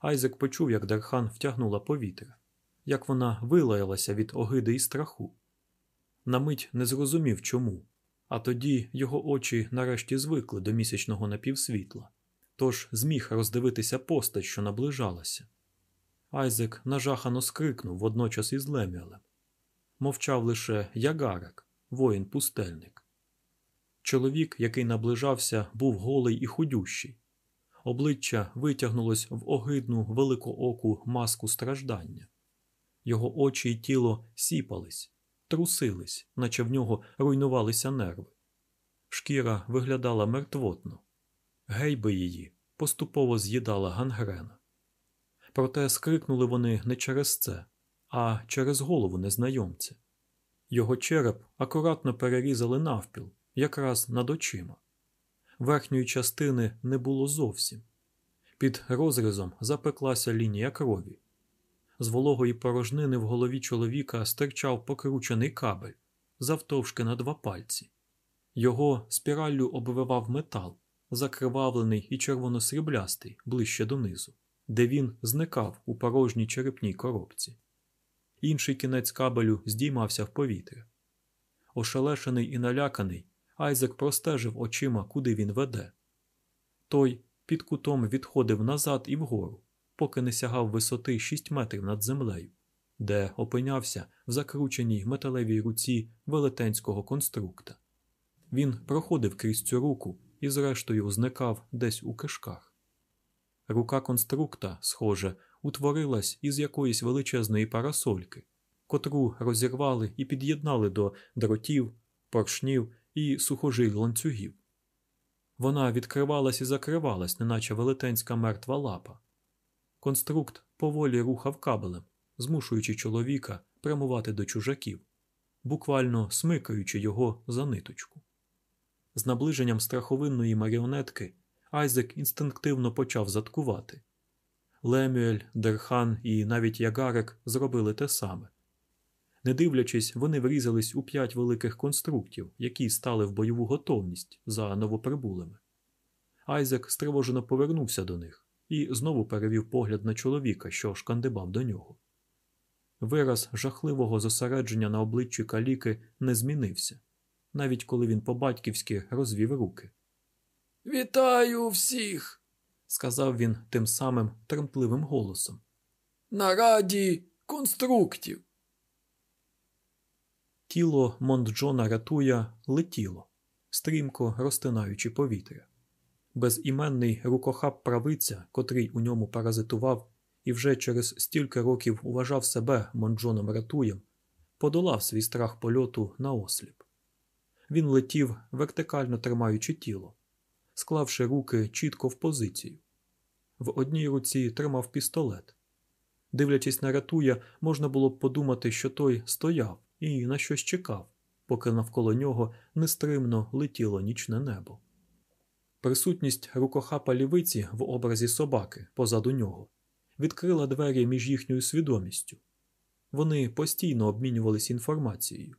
Айзек почув, як Дархан втягнула повітря, як вона вилаялася від огиди і страху. На мить не зрозумів чому, а тоді його очі нарешті звикли до місячного напівсвітла, тож зміг роздивитися постать, що наближалася. Айзек нажахано скрикнув водночас із Леміалем. Мовчав лише ягарек, воїн-пустельник. Чоловік, який наближався, був голий і худющий. Обличчя витягнулось в огидну великооку маску страждання. Його очі й тіло сіпались, трусились, наче в нього руйнувалися нерви. Шкіра виглядала мертвотно. Гейби її поступово з'їдала гангрена. Проте скрикнули вони не через це, а через голову незнайомця. Його череп акуратно перерізали навпіл, якраз над очима. Верхньої частини не було зовсім. Під розрізом запеклася лінія крові. З вологої порожнини в голові чоловіка стирчав покручений кабель, завтовшки на два пальці. Його спіраллю обвивав метал, закривавлений і червоно-сріблястий ближче донизу, де він зникав у порожній черепній коробці. Інший кінець кабелю здіймався в повітря. Ошелешений і наляканий, Айзек простежив очима, куди він веде. Той під кутом відходив назад і вгору, поки не сягав висоти 6 метрів над землею, де опинявся в закрученій металевій руці велетенського конструкта. Він проходив крізь цю руку і, зрештою, зникав десь у кишках. Рука конструкта, схоже, утворилась із якоїсь величезної парасольки, котру розірвали і під'єднали до дротів, поршнів і сухожиль ланцюгів. Вона відкривалась і закривалась, неначе велетенська мертва лапа. Конструкт поволі рухав кабелем, змушуючи чоловіка прямувати до чужаків, буквально смикаючи його за ниточку. З наближенням страховинної маріонетки Айзек інстинктивно почав заткувати. Лемюель, Дерхан і навіть Ягарек зробили те саме. Не дивлячись, вони врізались у п'ять великих конструктів, які стали в бойову готовність за новоприбулими. Айзек стривожено повернувся до них і знову перевів погляд на чоловіка, що шкандибав до нього. Вираз жахливого зосередження на обличчі каліки не змінився, навіть коли він по-батьківськи розвів руки. Вітаю всіх! сказав він тим самим тремтливим голосом. на раді конструктів. Тіло Монтджона Ратуя летіло, стрімко розтинаючи повітря. Безіменний рукохап правиця, котрий у ньому паразитував і вже через стільки років уважав себе Монджоном Ратуєм, подолав свій страх польоту на осліп. Він летів, вертикально тримаючи тіло, склавши руки чітко в позицію. В одній руці тримав пістолет. Дивлячись на Ратуя, можна було б подумати, що той стояв і на щось чекав, поки навколо нього нестримно летіло нічне небо. Присутність рукохапа лівиці в образі собаки позаду нього відкрила двері між їхньою свідомістю. Вони постійно обмінювалися інформацією.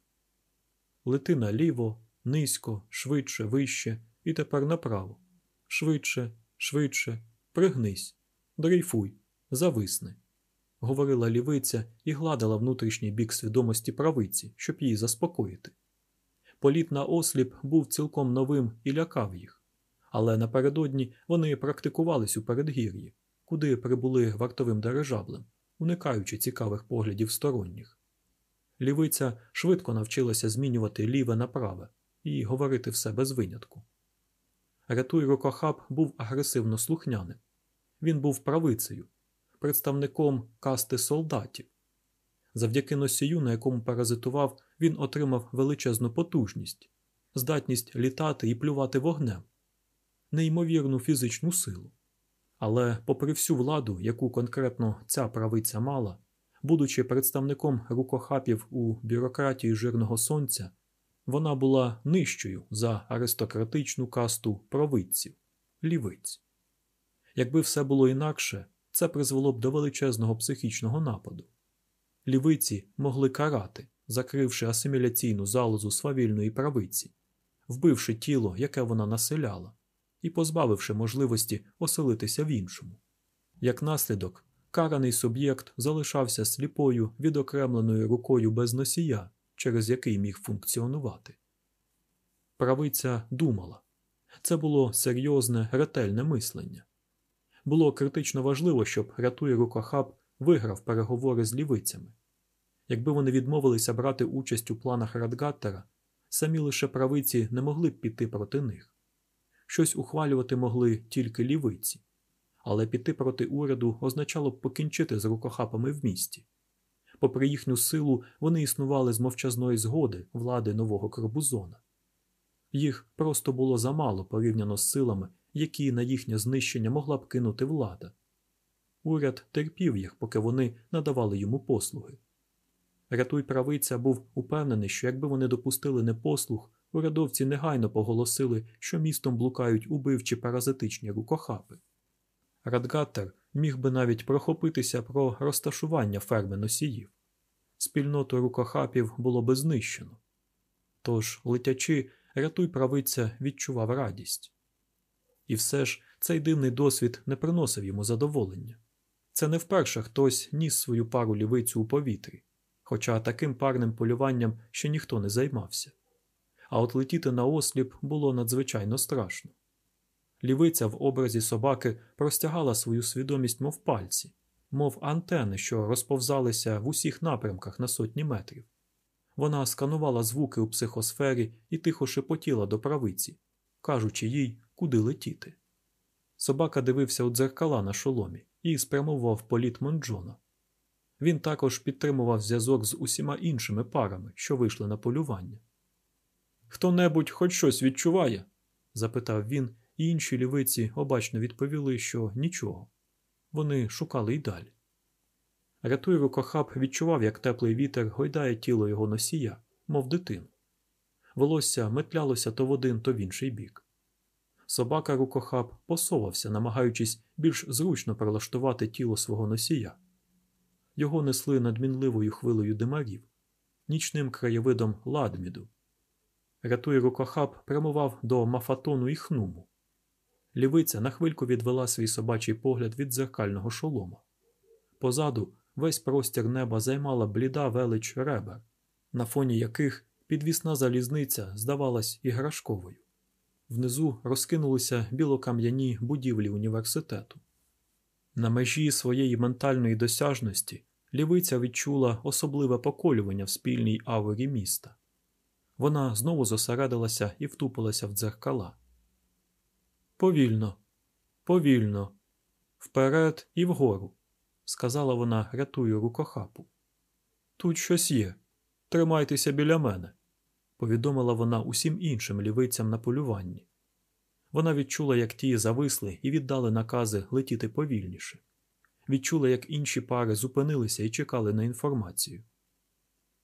Лети наліво, низько, швидше, вище і тепер направо. Швидше, швидше, пригнись, дрейфуй, зависни, говорила лівиця і гладила внутрішній бік свідомості правиці, щоб її заспокоїти. Політ на осліп був цілком новим і лякав їх, але напередодні вони практикувались у передгір'ї, куди прибули вартовим дирижаблем, уникаючи цікавих поглядів сторонніх. Лівиця швидко навчилася змінювати ліве на праве і говорити все без винятку. Ратуй Рокохаб був агресивно слухняним. Він був правицею, представником касти солдатів. Завдяки носію, на якому паразитував, він отримав величезну потужність, здатність літати і плювати вогнем, неймовірну фізичну силу. Але, попри всю владу, яку конкретно ця правиця мала, будучи представником рукохапів у бюрократії жирного сонця, вона була нижчою за аристократичну касту провидців лівиць. Якби все було інакше, це призвело б до величезного психічного нападу. Лівиці могли карати, закривши асиміляційну залозу свавільної правиці, вбивши тіло, яке вона населяла, і позбавивши можливості оселитися в іншому. Як наслідок, караний суб'єкт залишався сліпою відокремленою рукою без носія, через який міг функціонувати. Правиця думала це було серйозне, ретельне мислення. Було критично важливо, щоб рятує рукохаб виграв переговори з лівицями. Якби вони відмовилися брати участь у планах Радгаттера, самі лише правиці не могли б піти проти них. Щось ухвалювати могли тільки лівиці, але піти проти уряду означало б покінчити з рукохапами в місті. Попри їхню силу, вони існували з мовчазної згоди влади нового Корбузона. Їх просто було замало порівняно з силами, які на їхнє знищення могла б кинути влада. Уряд терпів їх, поки вони надавали йому послуги. Рятуй правиця був упевнений, що якби вони допустили непослух, урядовці негайно поголосили, що містом блукають убивчі паразитичні рукохапи. Радгаттер міг би навіть прохопитися про розташування ферми носіїв. Спільноту рукохапів було би знищено. Тож, летячи, рятуй правиця відчував радість. І все ж цей дивний досвід не приносив йому задоволення. Це не вперше хтось ніс свою пару лівицю у повітрі, хоча таким парним полюванням ще ніхто не займався. А от летіти на осліп було надзвичайно страшно. Лівиця в образі собаки простягала свою свідомість, мов пальці, мов антени, що розповзалися в усіх напрямках на сотні метрів. Вона сканувала звуки у психосфері і тихо шепотіла до правиці, кажучи їй, куди летіти. Собака дивився у дзеркала на шоломі і спрямовував політ Монджона. Він також підтримував зв'язок з усіма іншими парами, що вийшли на полювання. Хто небудь хоч щось відчуває? запитав він, і інші лівиці обачно відповіли, що нічого. Вони шукали й далі. Рятуй рукохаб відчував, як теплий вітер гойдає тіло його носія, мов дитину. Волосся метлялося то в один, то в інший бік. Собака рукохаб посовався, намагаючись більш зручно прилаштувати тіло свого носія. Його несли надмінливою хвилею димарів, нічним краєвидом ладміду. Рятуй рукохаб прямував до мафатону і хнуму. Лівиця на хвильку відвела свій собачий погляд від дзеркального шолома. Позаду весь простір неба займала бліда велич ребер, на фоні яких підвісна залізниця здавалась іграшковою. Внизу розкинулися білокам'яні будівлі університету. На межі своєї ментальної досяжності лівиця відчула особливе поколювання в спільній аурі міста. Вона знову зосередилася і втупилася в дзеркала. Повільно, повільно, вперед і вгору, сказала вона, рятую рукохапу. Тут щось є. Тримайтеся біля мене, повідомила вона усім іншим лівицям на полюванні. Вона відчула, як ті зависли і віддали накази летіти повільніше. Відчула, як інші пари зупинилися і чекали на інформацію.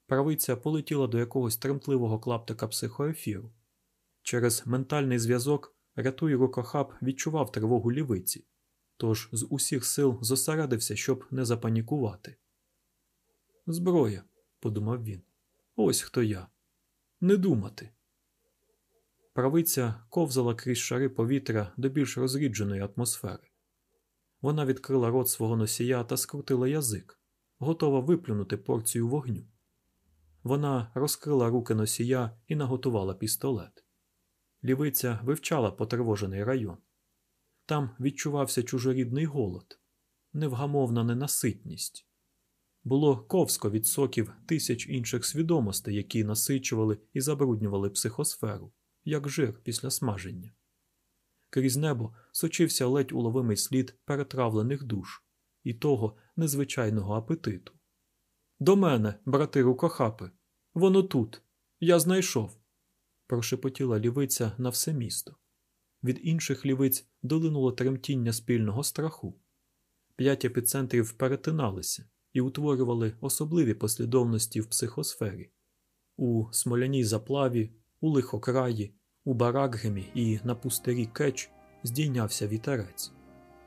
Правиця полетіла до якогось тремтливого клаптика психоефіру. Через ментальний зв'язок рятуй рукохаб відчував тривогу лівиці, тож з усіх сил зосередився, щоб не запанікувати. Зброя, подумав він. Ось хто я. Не думати. Правиця ковзала крізь шари повітря до більш розрідженої атмосфери. Вона відкрила рот свого носія та скрутила язик, готова виплюнути порцію вогню. Вона розкрила руки носія і наготувала пістолет. Лівиця вивчала потривожений район. Там відчувався чужорідний голод, невгамовна ненаситність. Було ковсько від соків тисяч інших свідомостей, які насичували і забруднювали психосферу, як жир після смаження. Крізь небо сочився ледь уловимий слід перетравлених душ і того незвичайного апетиту. До мене, брати рукохапи, воно тут, я знайшов. Прошепотіла лівиця на все місто. Від інших лівиць долинуло тремтіння спільного страху. П'ять епіцентрів перетиналися і утворювали особливі послідовності в психосфері у смоляній заплаві, у лихокраї, у Баракгемі і на пустирі Кеч здійнявся вітерець,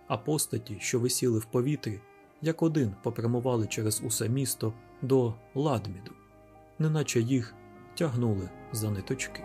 а постаті, що висіли в повітрі, як один попрямували через усе місто до ладміду, неначе їх тягнули за ниточки.